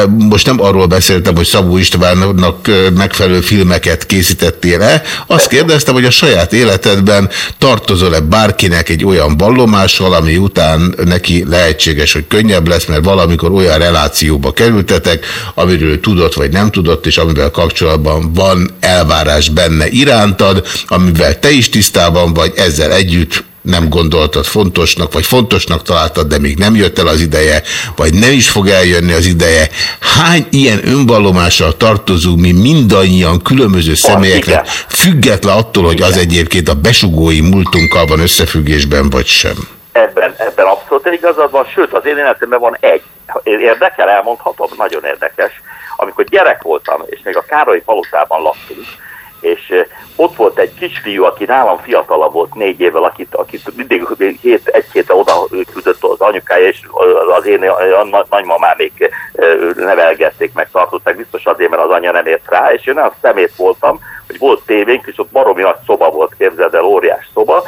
Most nem arról beszéltem, hogy Szabó Istvánnak megfelelő filmeket készítettél-e. Azt kérdeztem, hogy a saját életedben tartozol-e bárkinek egy olyan vallomással, ami után neki lehetséges, hogy könnyebb lesz, mert valamikor olyan relációba kerültetek, amiről tudott vagy nem tudott, és amivel kapcsolatban van elvárás benne irántad, amivel te is tisztában vagy, ezzel együtt nem gondoltad fontosnak, vagy fontosnak találtad, de még nem jött el az ideje, vagy nem is fog eljönni az ideje. Hány ilyen önvallomással tartozunk mi mindannyian különböző személyeknek, független attól, hogy az egyébként a besugói múltunkkal van összefüggésben, vagy sem. Ebben, ebben abszolút igazad van, sőt az én életemben van egy. Érdekel, elmondhatom, nagyon érdekes. Amikor gyerek voltam, és még a Károly palotában laktunk, és ott volt egy kisfiú, aki nálam fiatalabb volt négy évvel, akit, akit mindig hét, egy hétre oda küldött az anyukája, és az én nagymamámék nevelgették, meg tartották, biztos azért, mert az anyja nem ért rá, és én olyan szemét voltam, hogy volt tévénk, és ott baromi nagy szoba volt, képzeld el, óriás szoba,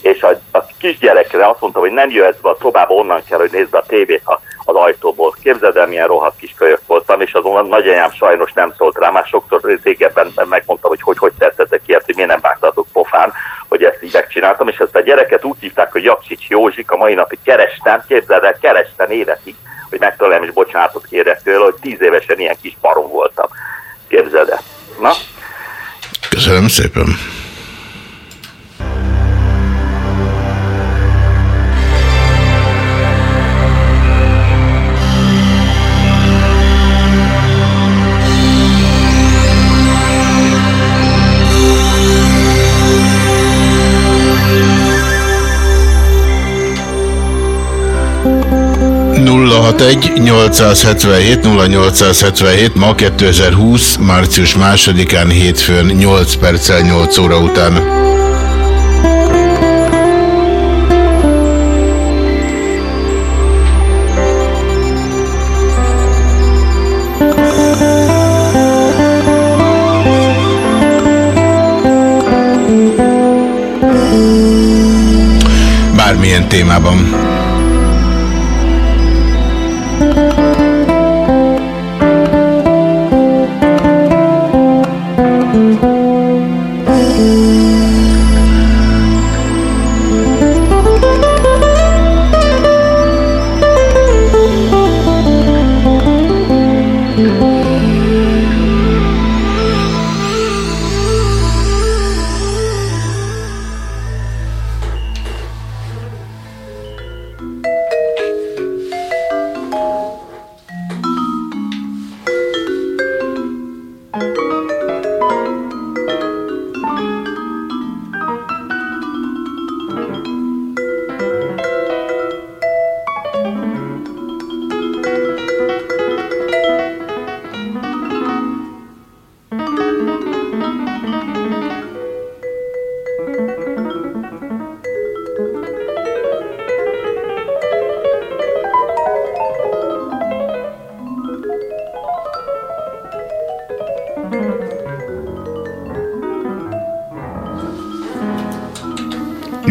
és a, a kisgyerekre azt mondta, hogy nem jöhetsz be a szobába, onnan kell, hogy nézd a tévét a, az ajtóból. Képzeld el, milyen rohadt kis kölyök voltam, és azon nagyanyám sajnos nem szólt rá, már sokszor régebben megmondta, hogy hogy, hogy tettetek ilyet, hogy miért nem vágtatok pofán, hogy ezt így megcsináltam, és ezt a gyereket úgy hívták, hogy Jaksics Józsik, a mai napig kerestem, képzeld el, kerestem évekig, hogy megtaláljam és bocsánatot kérek tőle, hogy tíz évesen ilyen kis barom voltam. Képzeld el. Na? Köszönöm szépen. 061 877 0877 ma 2020. március 2-án hétfőn 8 perccel 8 óra után. Bármilyen témában.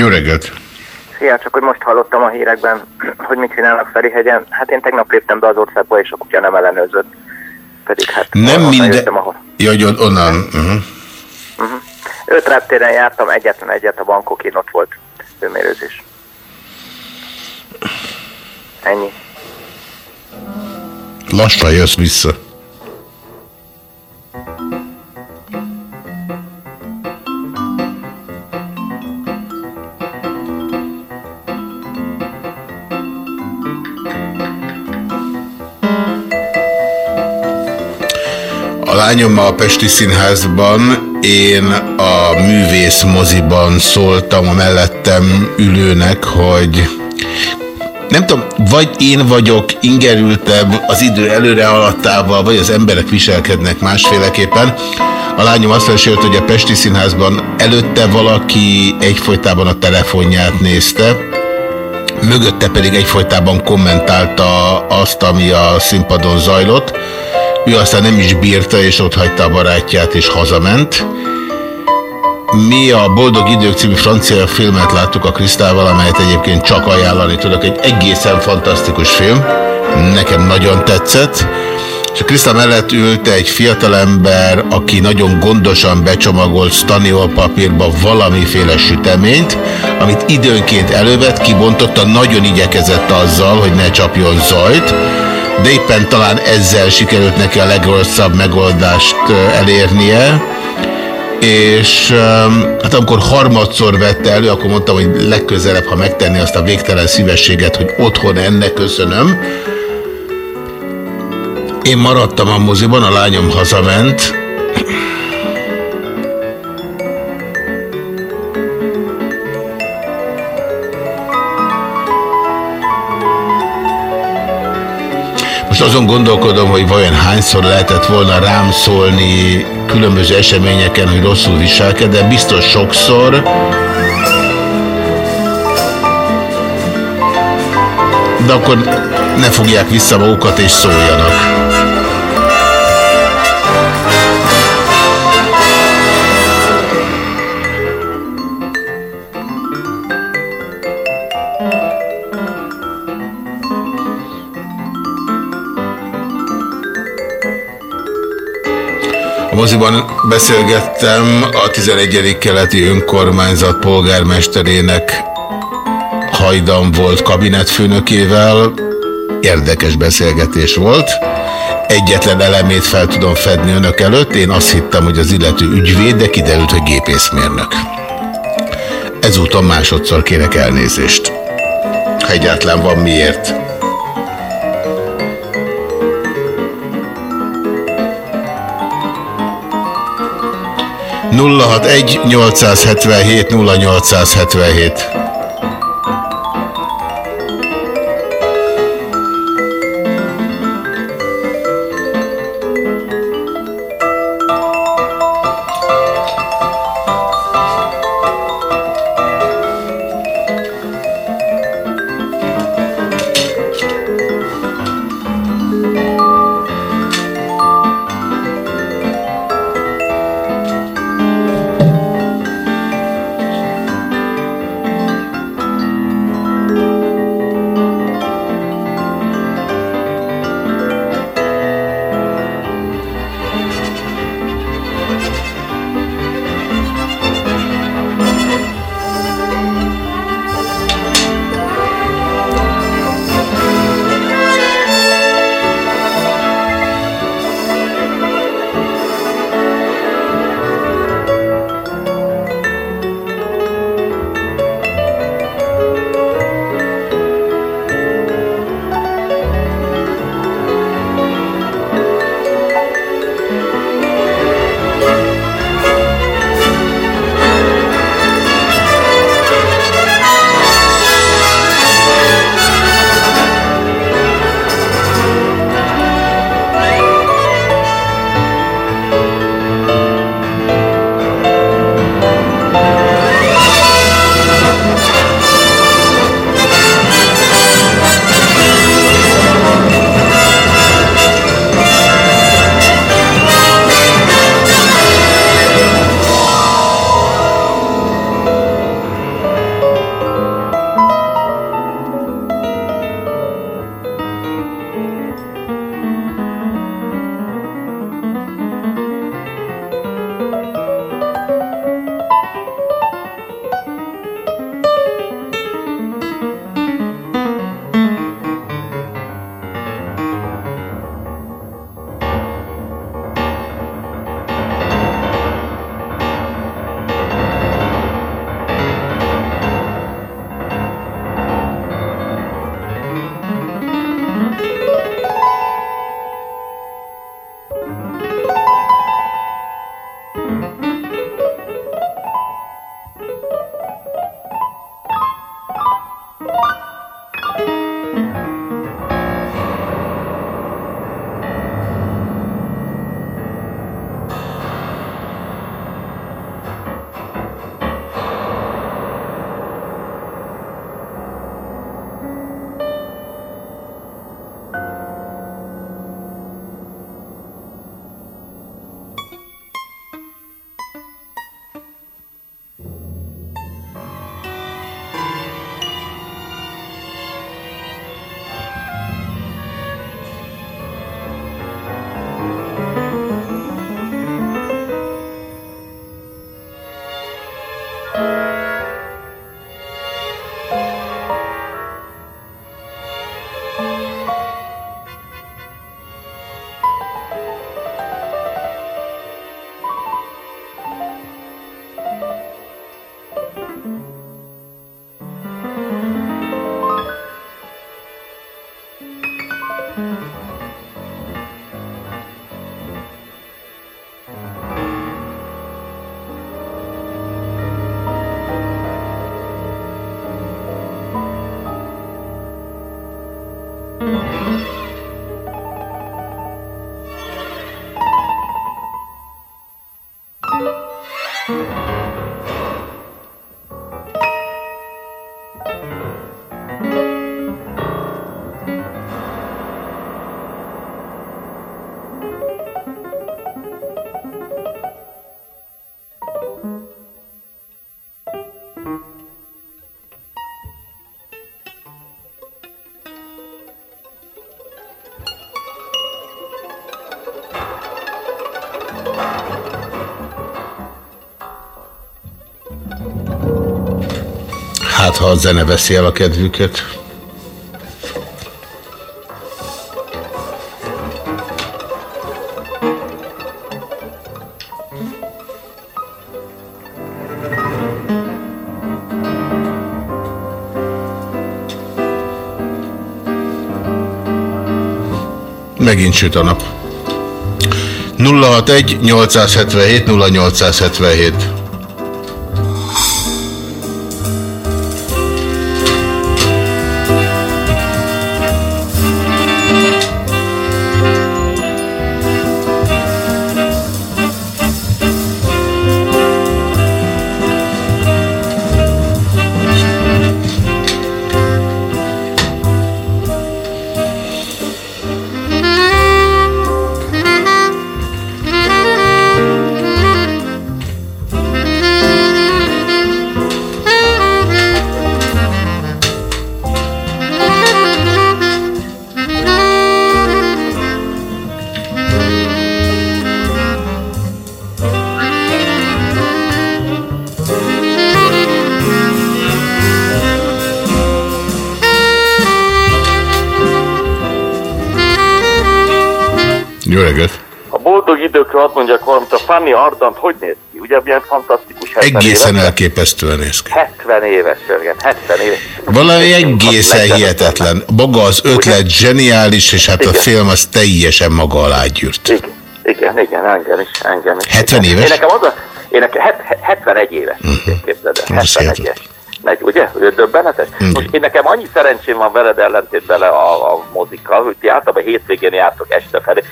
Jó reggelt! Szia, csak hogy most hallottam a hírekben, hogy mit csinálnak Ferihegyen. Hát én tegnap léptem be az országba, és a kutya nem ellenőrzött. Pedig hát Nem minden... jöttem, ahol. Ja, hogy on- onnan. Uh -huh. Uh-huh. Öt reptéren jártam, egyetlen egyet a bankokin ott volt hőmérőzés. Ennyi. Lassan jössz vissza. Lányommal a Pesti Színházban, én a művész moziban szóltam a mellettem ülőnek, hogy nem tudom, vagy én vagyok ingerültebb az idő előre alattával, vagy az emberek viselkednek másféleképpen. A lányom azt mesélt, hogy a Pesti Színházban előtte valaki egyfolytában a telefonját nézte, mögötte pedig egyfolytában kommentálta azt, ami a színpadon zajlott. Ő aztán nem is bírta, és ott hagyta a barátját, és hazament. Mi a Boldog Idők című francia filmet láttuk a Krisztával, amelyet egyébként csak ajánlani tudok. Egy egészen fantasztikus film. Nekem nagyon tetszett. És a Krisztál mellett ült egy fiatalember, aki nagyon gondosan becsomagolt staniol papírba valamiféle süteményt, amit időnként elővett, kibontotta, nagyon igyekezett azzal, hogy ne csapjon zajt, de éppen talán ezzel sikerült neki a legrosszabb megoldást elérnie, és hát amikor harmadszor vette elő, akkor mondtam, hogy legközelebb, ha megtenni azt a végtelen szívességet, hogy otthon ennek köszönöm. Én maradtam a moziban, a lányom hazament. Azon gondolkodom, hogy vajon hányszor lehetett volna rám szólni különböző eseményeken, hogy rosszul viselked, de biztos sokszor. De akkor ne fogják vissza magukat és szóljanak. A moziban beszélgettem a 11. keleti önkormányzat polgármesterének hajdan volt kabinetfőnökével. Érdekes beszélgetés volt. Egyetlen elemét fel tudom fedni önök előtt. Én azt hittem, hogy az illető ügyvéd, de kiderült, hogy gépészmérnök. Ezúton másodszor kérek elnézést. Ha egyáltalán van miért. Nulla hat egy 877 0877 ha a zene veszi el a kedvüket. Megint süt a nap. 061 877 0877 valamit, a Fanny Ardant hogy néz ki? Ugye milyen fantasztikus 70 Egészen éves? elképesztően néz ki. 70 éves, Sörgen, 70 éves. Valami egészen hihetetlen. Maga az ötlet zseniális, és hát a film az teljesen maga alá gyűrt. Igen, igen, engem is, engem is. 70 éves? Én nekem az a, én nekem het, het- 71 éves, Mhm. uh-huh. képzeld el, 71-es. Meg, ugye? Ugye döbbenetes? Most én nekem annyi szerencsém van veled ellentétben a, a mozikkal, hogy ti általában hétvégén jártok este felé.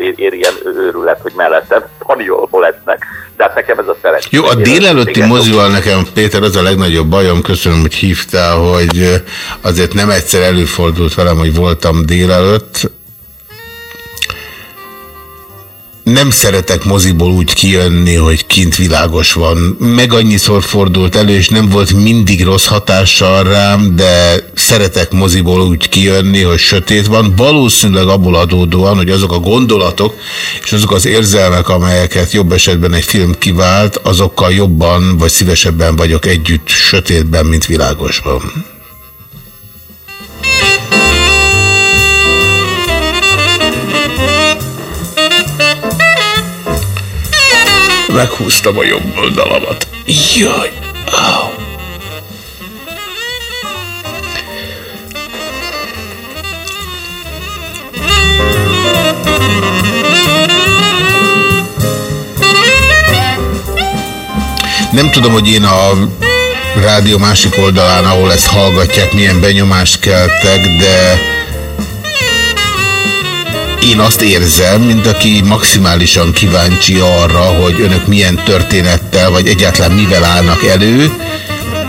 Ér, ér ilyen őrület, hogy mellettem paniolból lesznek. De hát nekem ez a szerencsém. Jó, a délelőtti mozival nekem, Péter, az a legnagyobb bajom, köszönöm, hogy hívtál, hogy azért nem egyszer előfordult velem, hogy voltam délelőtt. Nem szeretek moziból úgy kijönni, hogy kint világos van. Meg annyiszor fordult elő, és nem volt mindig rossz hatással rám, de szeretek moziból úgy kijönni, hogy sötét van. Valószínűleg abból adódóan, hogy azok a gondolatok és azok az érzelmek, amelyeket jobb esetben egy film kivált, azokkal jobban vagy szívesebben vagyok együtt sötétben, mint világosban. Meghúztam a jobb oldalamat. Jaj! Au. Nem tudom, hogy én a rádió másik oldalán, ahol ezt hallgatják, milyen benyomást keltek, de én azt érzem, mint aki maximálisan kíváncsi arra, hogy önök milyen történettel, vagy egyáltalán mivel állnak elő,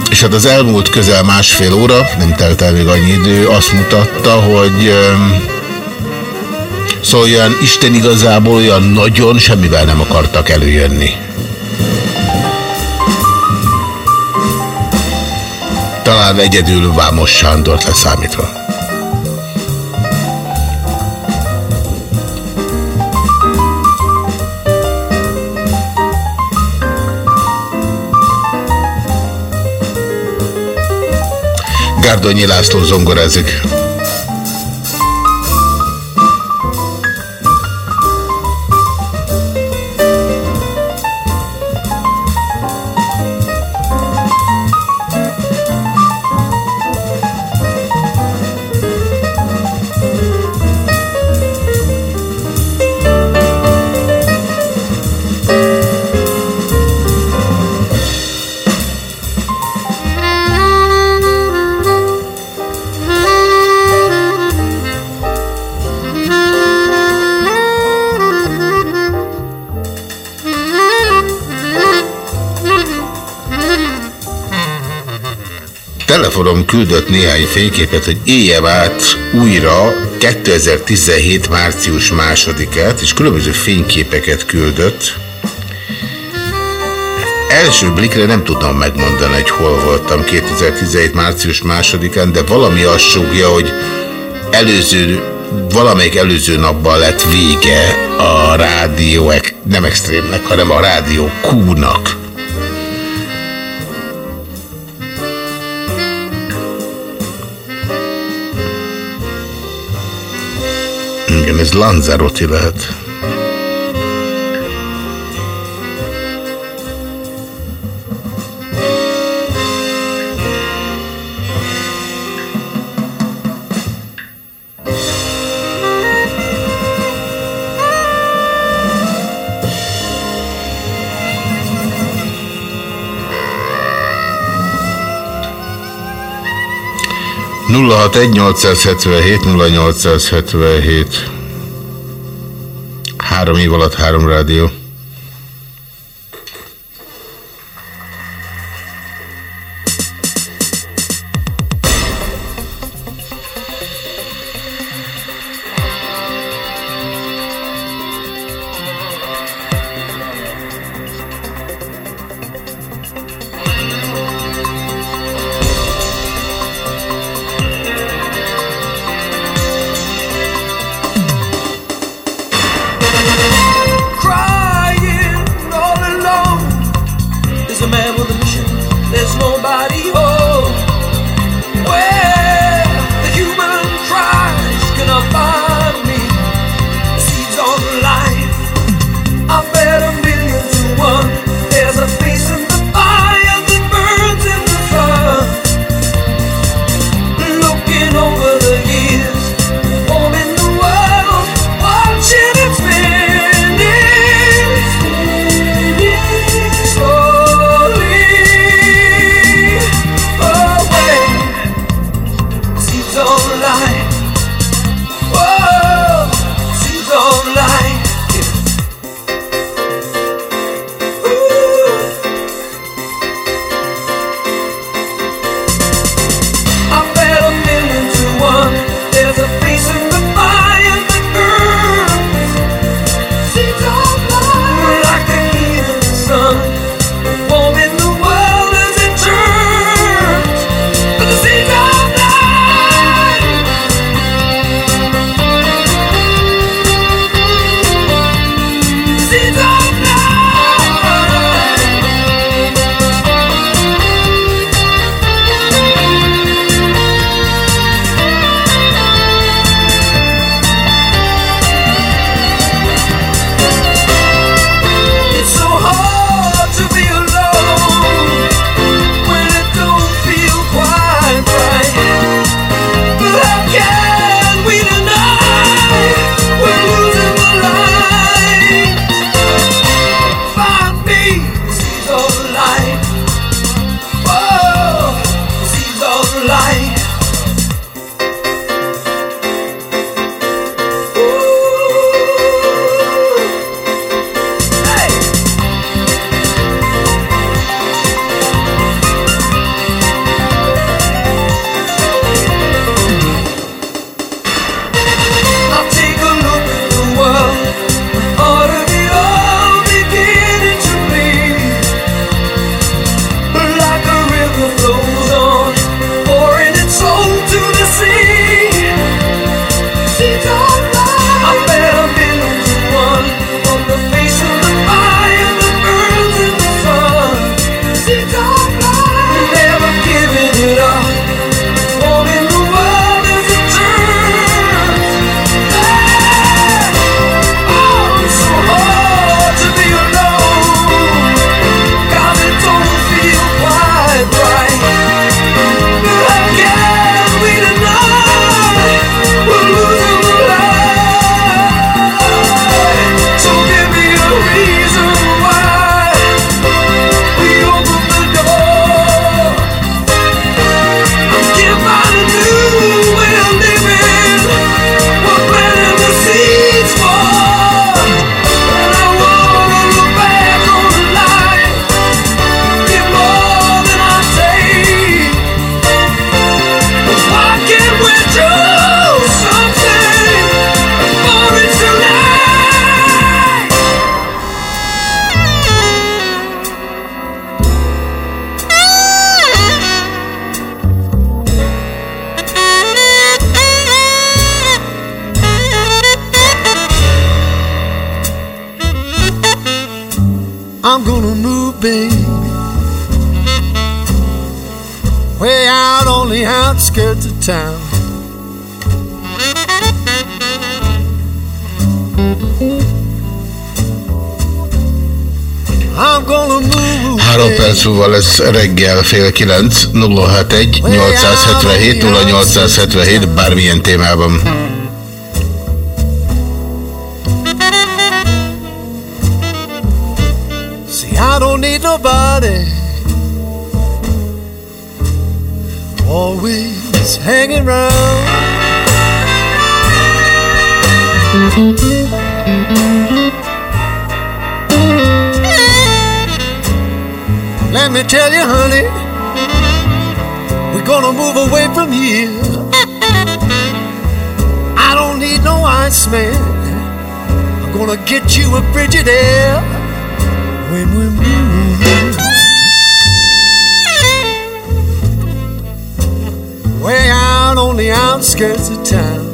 és hát az elmúlt közel másfél óra, nem telt el még annyi idő, azt mutatta, hogy szóval Isten igazából olyan nagyon semmivel nem akartak előjönni. Talán egyedül Vámos Sándort leszámítva. Gárdonyi László zongorázik. Telefonom küldött néhány fényképet, hogy éljem át újra 2017. március másodikát, és különböző fényképeket küldött. Első blikre nem tudom megmondani, hogy hol voltam 2017. március másodikán, de valami azt sugja, hogy előző, valamelyik előző napban lett vége a rádió, nem extrémnek, hanem a rádió Q-nak. Ez Lanzarote lehet. nulla hat egy 877 0877 Három év alatt három rádió. Lesz reggel fél kilenc, 061 877 0877 bármilyen témában. See, I don't need nobody. Always hanging around. Let me tell you, honey, we're gonna move away from here. I don't need no ice Iceman. I'm gonna get you a Frigidaire when we move. Way out on the outskirts of town.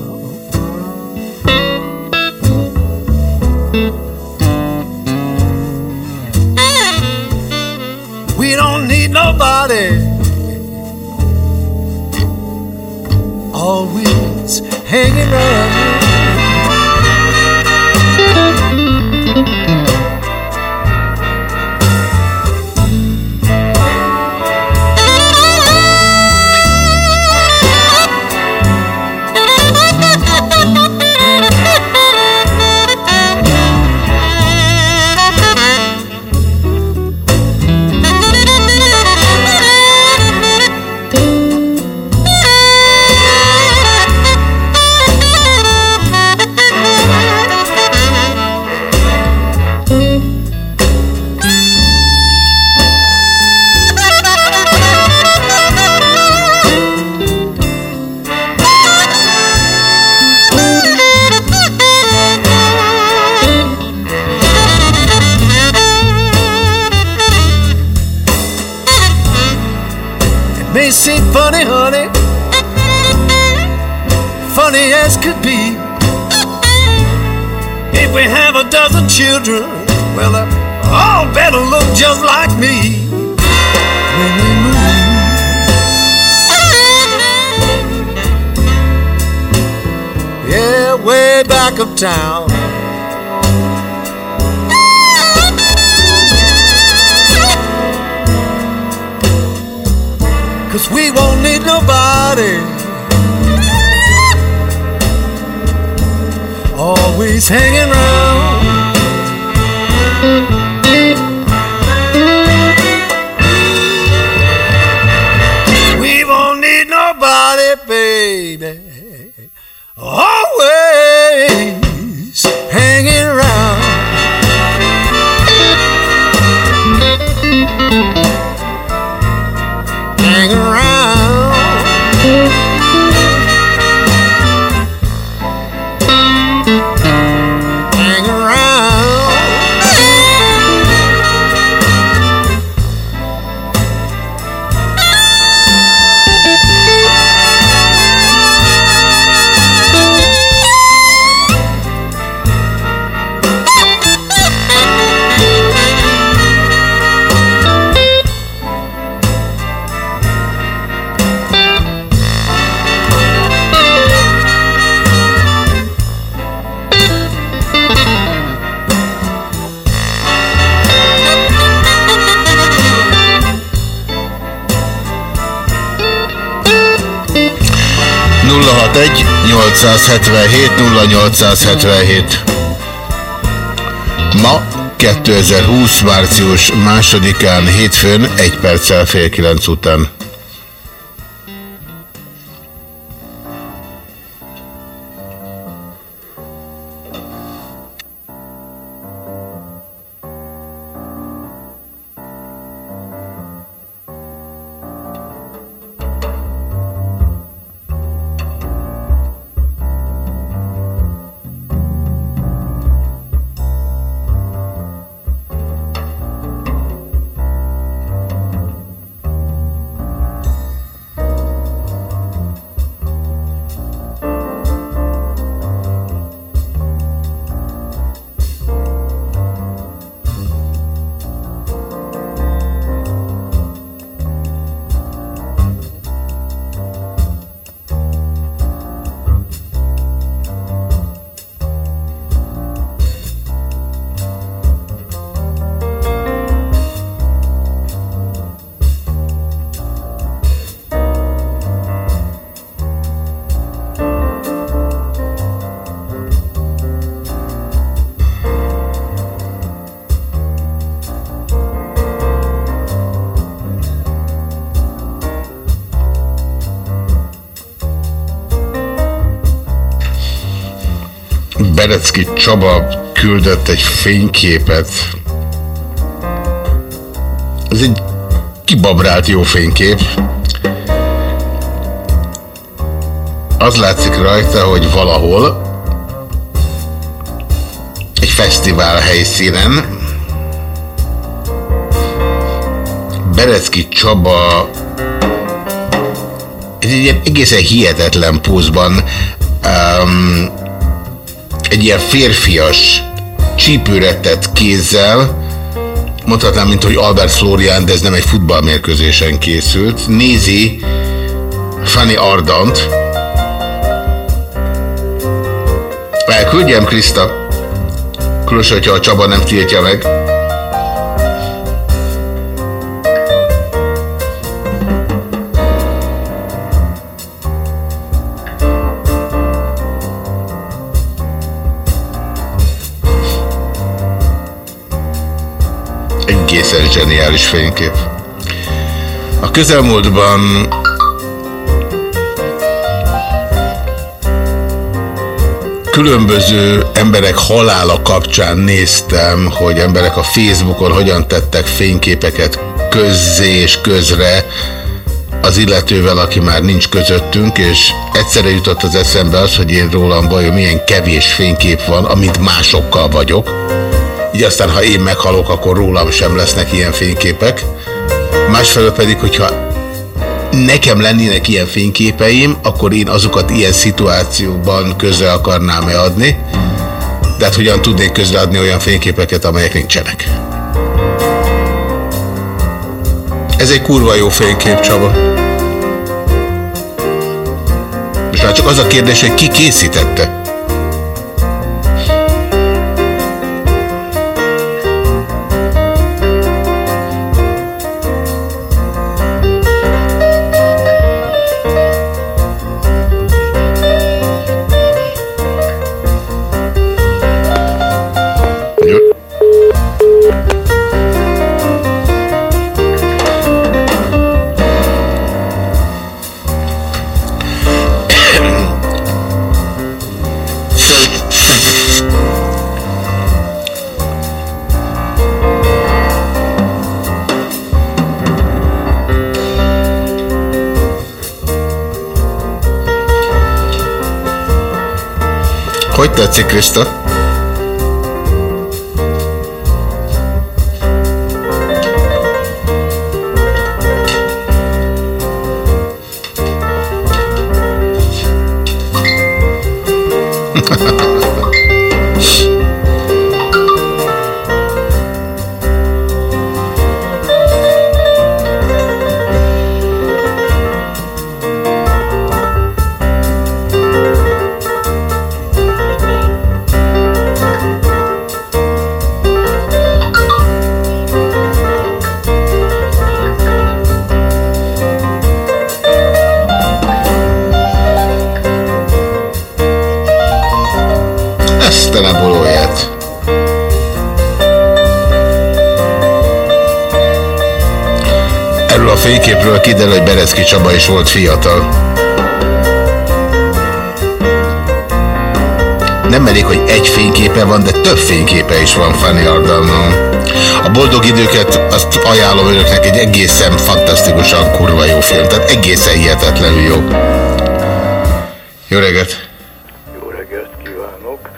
0877 Ma 2020. március másodikán hétfőn egy perccel fél kilenc után. Berecki Csaba küldött egy fényképet. Ez egy kibabrált jó fénykép. Az látszik rajta, hogy valahol egy fesztivál helyszínen Berecki Csaba egy ilyen egészen hihetetlen pózban um, egy ilyen férfias csípőretett kézzel mondhatnám, mint hogy Albert Florian, de ez nem egy futballmérkőzésen készült, nézi Fanny Ardant. Elküldjem, Krista. Különösen, hogyha a Csaba nem tiltja meg. Zseniális fénykép. A közelmúltban különböző emberek halála kapcsán néztem, hogy emberek a Facebookon hogyan tettek fényképeket közzé és közre az illetővel, aki már nincs közöttünk, és egyszerre jutott az eszembe az, hogy én rólam vajon milyen kevés fénykép van, amint másokkal vagyok. Így aztán, ha én meghalok, akkor rólam sem lesznek ilyen fényképek. Másfelől pedig, hogyha nekem lennének ilyen fényképeim, akkor én azokat ilyen szituációban közre akarnám-e adni. De hát hogyan tudnék közreadni olyan fényképeket, amelyek nincsenek? Ez egy kurva jó fénykép, Csaba. Most már csak az a kérdés, hogy ki készítette? Tetszik, Krista? Ezt kiderül, hogy Berezki Csaba is volt fiatal. Nem elég, hogy egy fényképe van, de több fényképe is van Fanny Ardalnon. A boldog időket azt ajánlom önöknek egy egészen fantasztikusan kurva jó film. Tehát egészen hihetetlenül jó. Jó reggelt! Jó reggelt kívánok!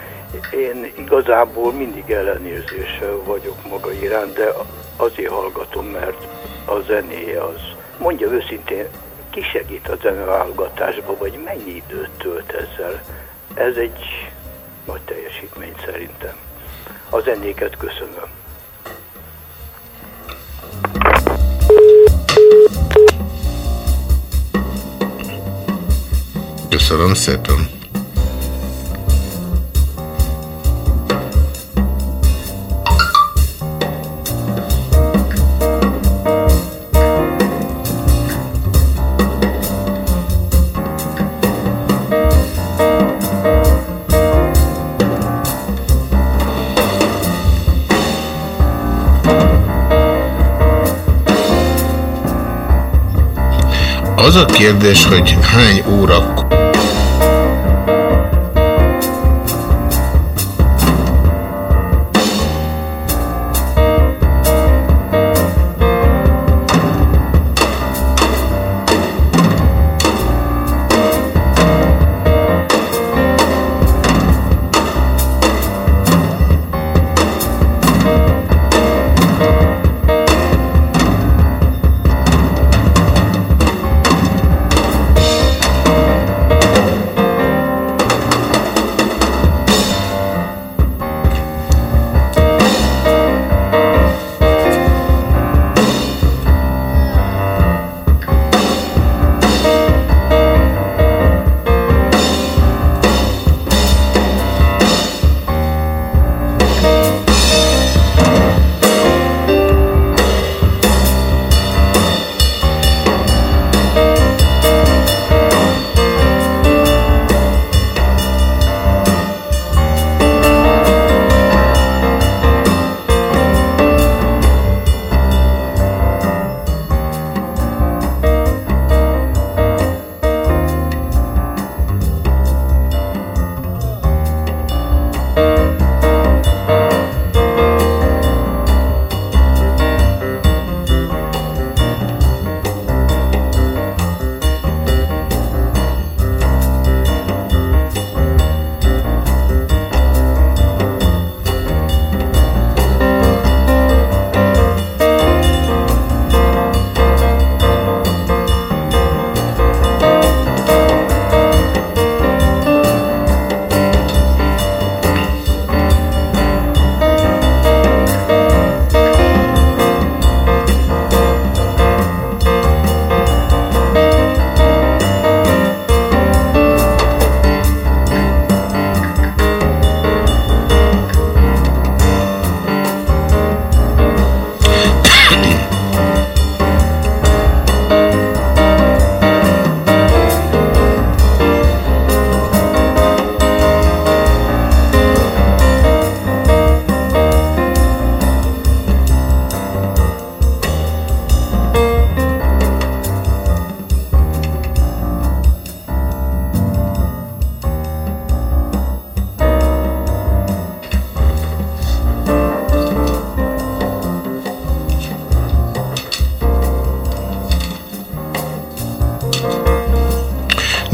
Én igazából mindig ellenérzéssel vagyok maga iránt, de azért hallgatom, mert a zenéje az. Mondja őszintén, ki segít a zeneválogatásba, vagy mennyi időt tölt ezzel? Ez egy nagy teljesítmény szerintem. A zenéket köszönöm. Köszönöm szépen. Az a kérdés, hogy hány óra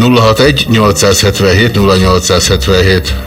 061 877 0877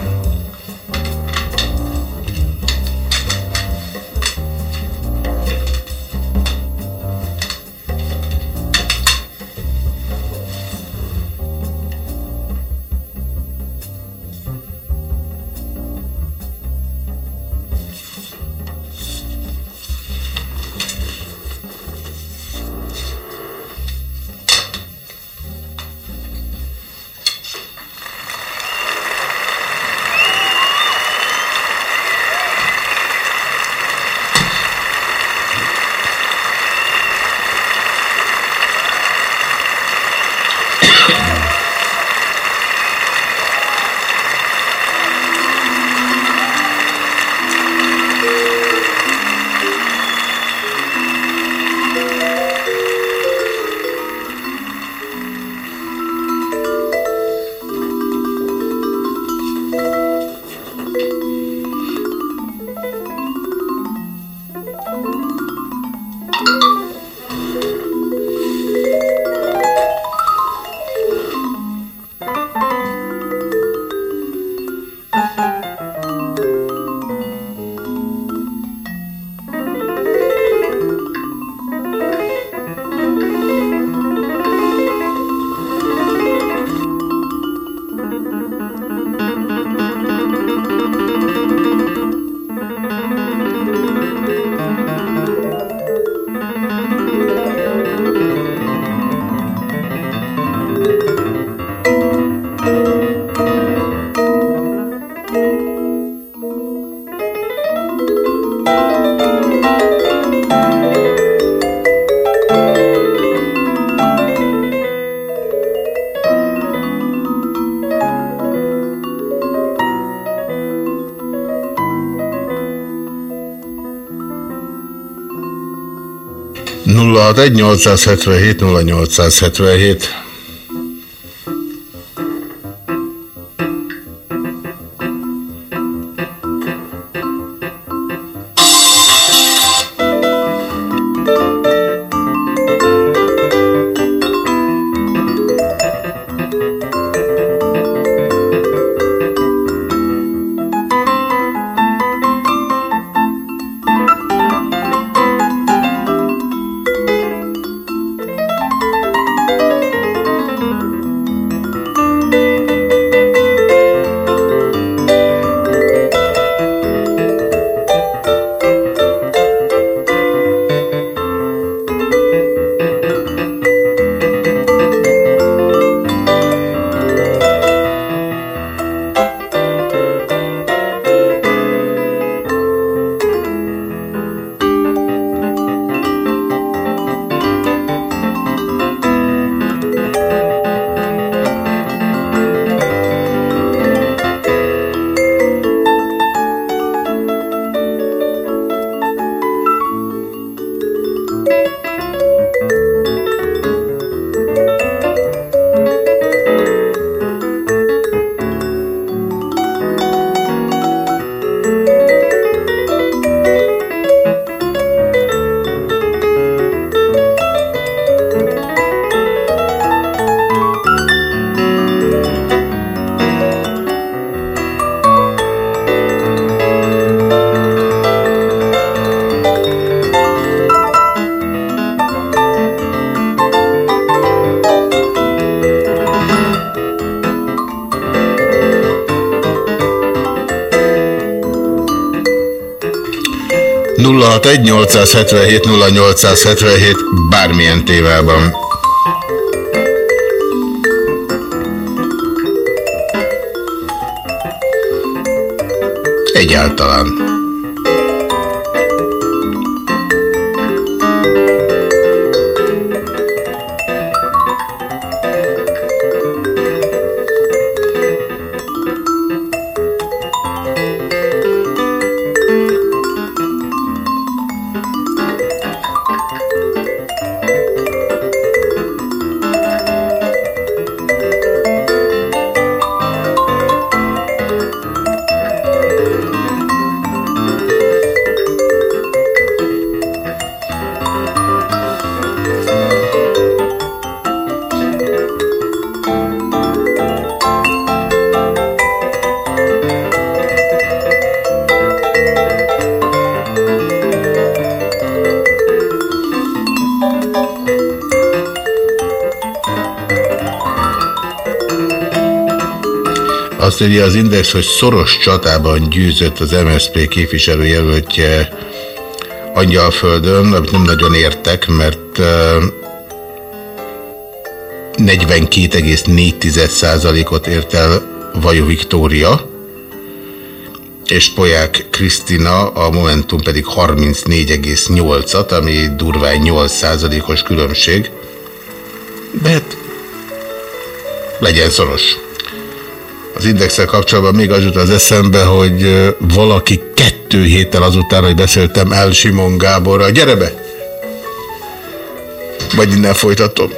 061 877 0877 061 877 0877 bármilyen tévában. Egyáltalán. Írja az Index, hogy szoros csatában győzött az MSZP képviselőjelöltje Angyalföldön, amit nem nagyon értek, mert ö, 42,4%-ot ért el Vajó Viktória, és Poják Krisztina, a Momentum pedig 34,8-at, ami durván 8%-os különbség. De hát legyen szoros. Az indexel kapcsolatban még az jut az eszembe, hogy valaki kettő héttel azután, hogy beszéltem El Simon Gáborra, gyere be! Vagy innen folytatom.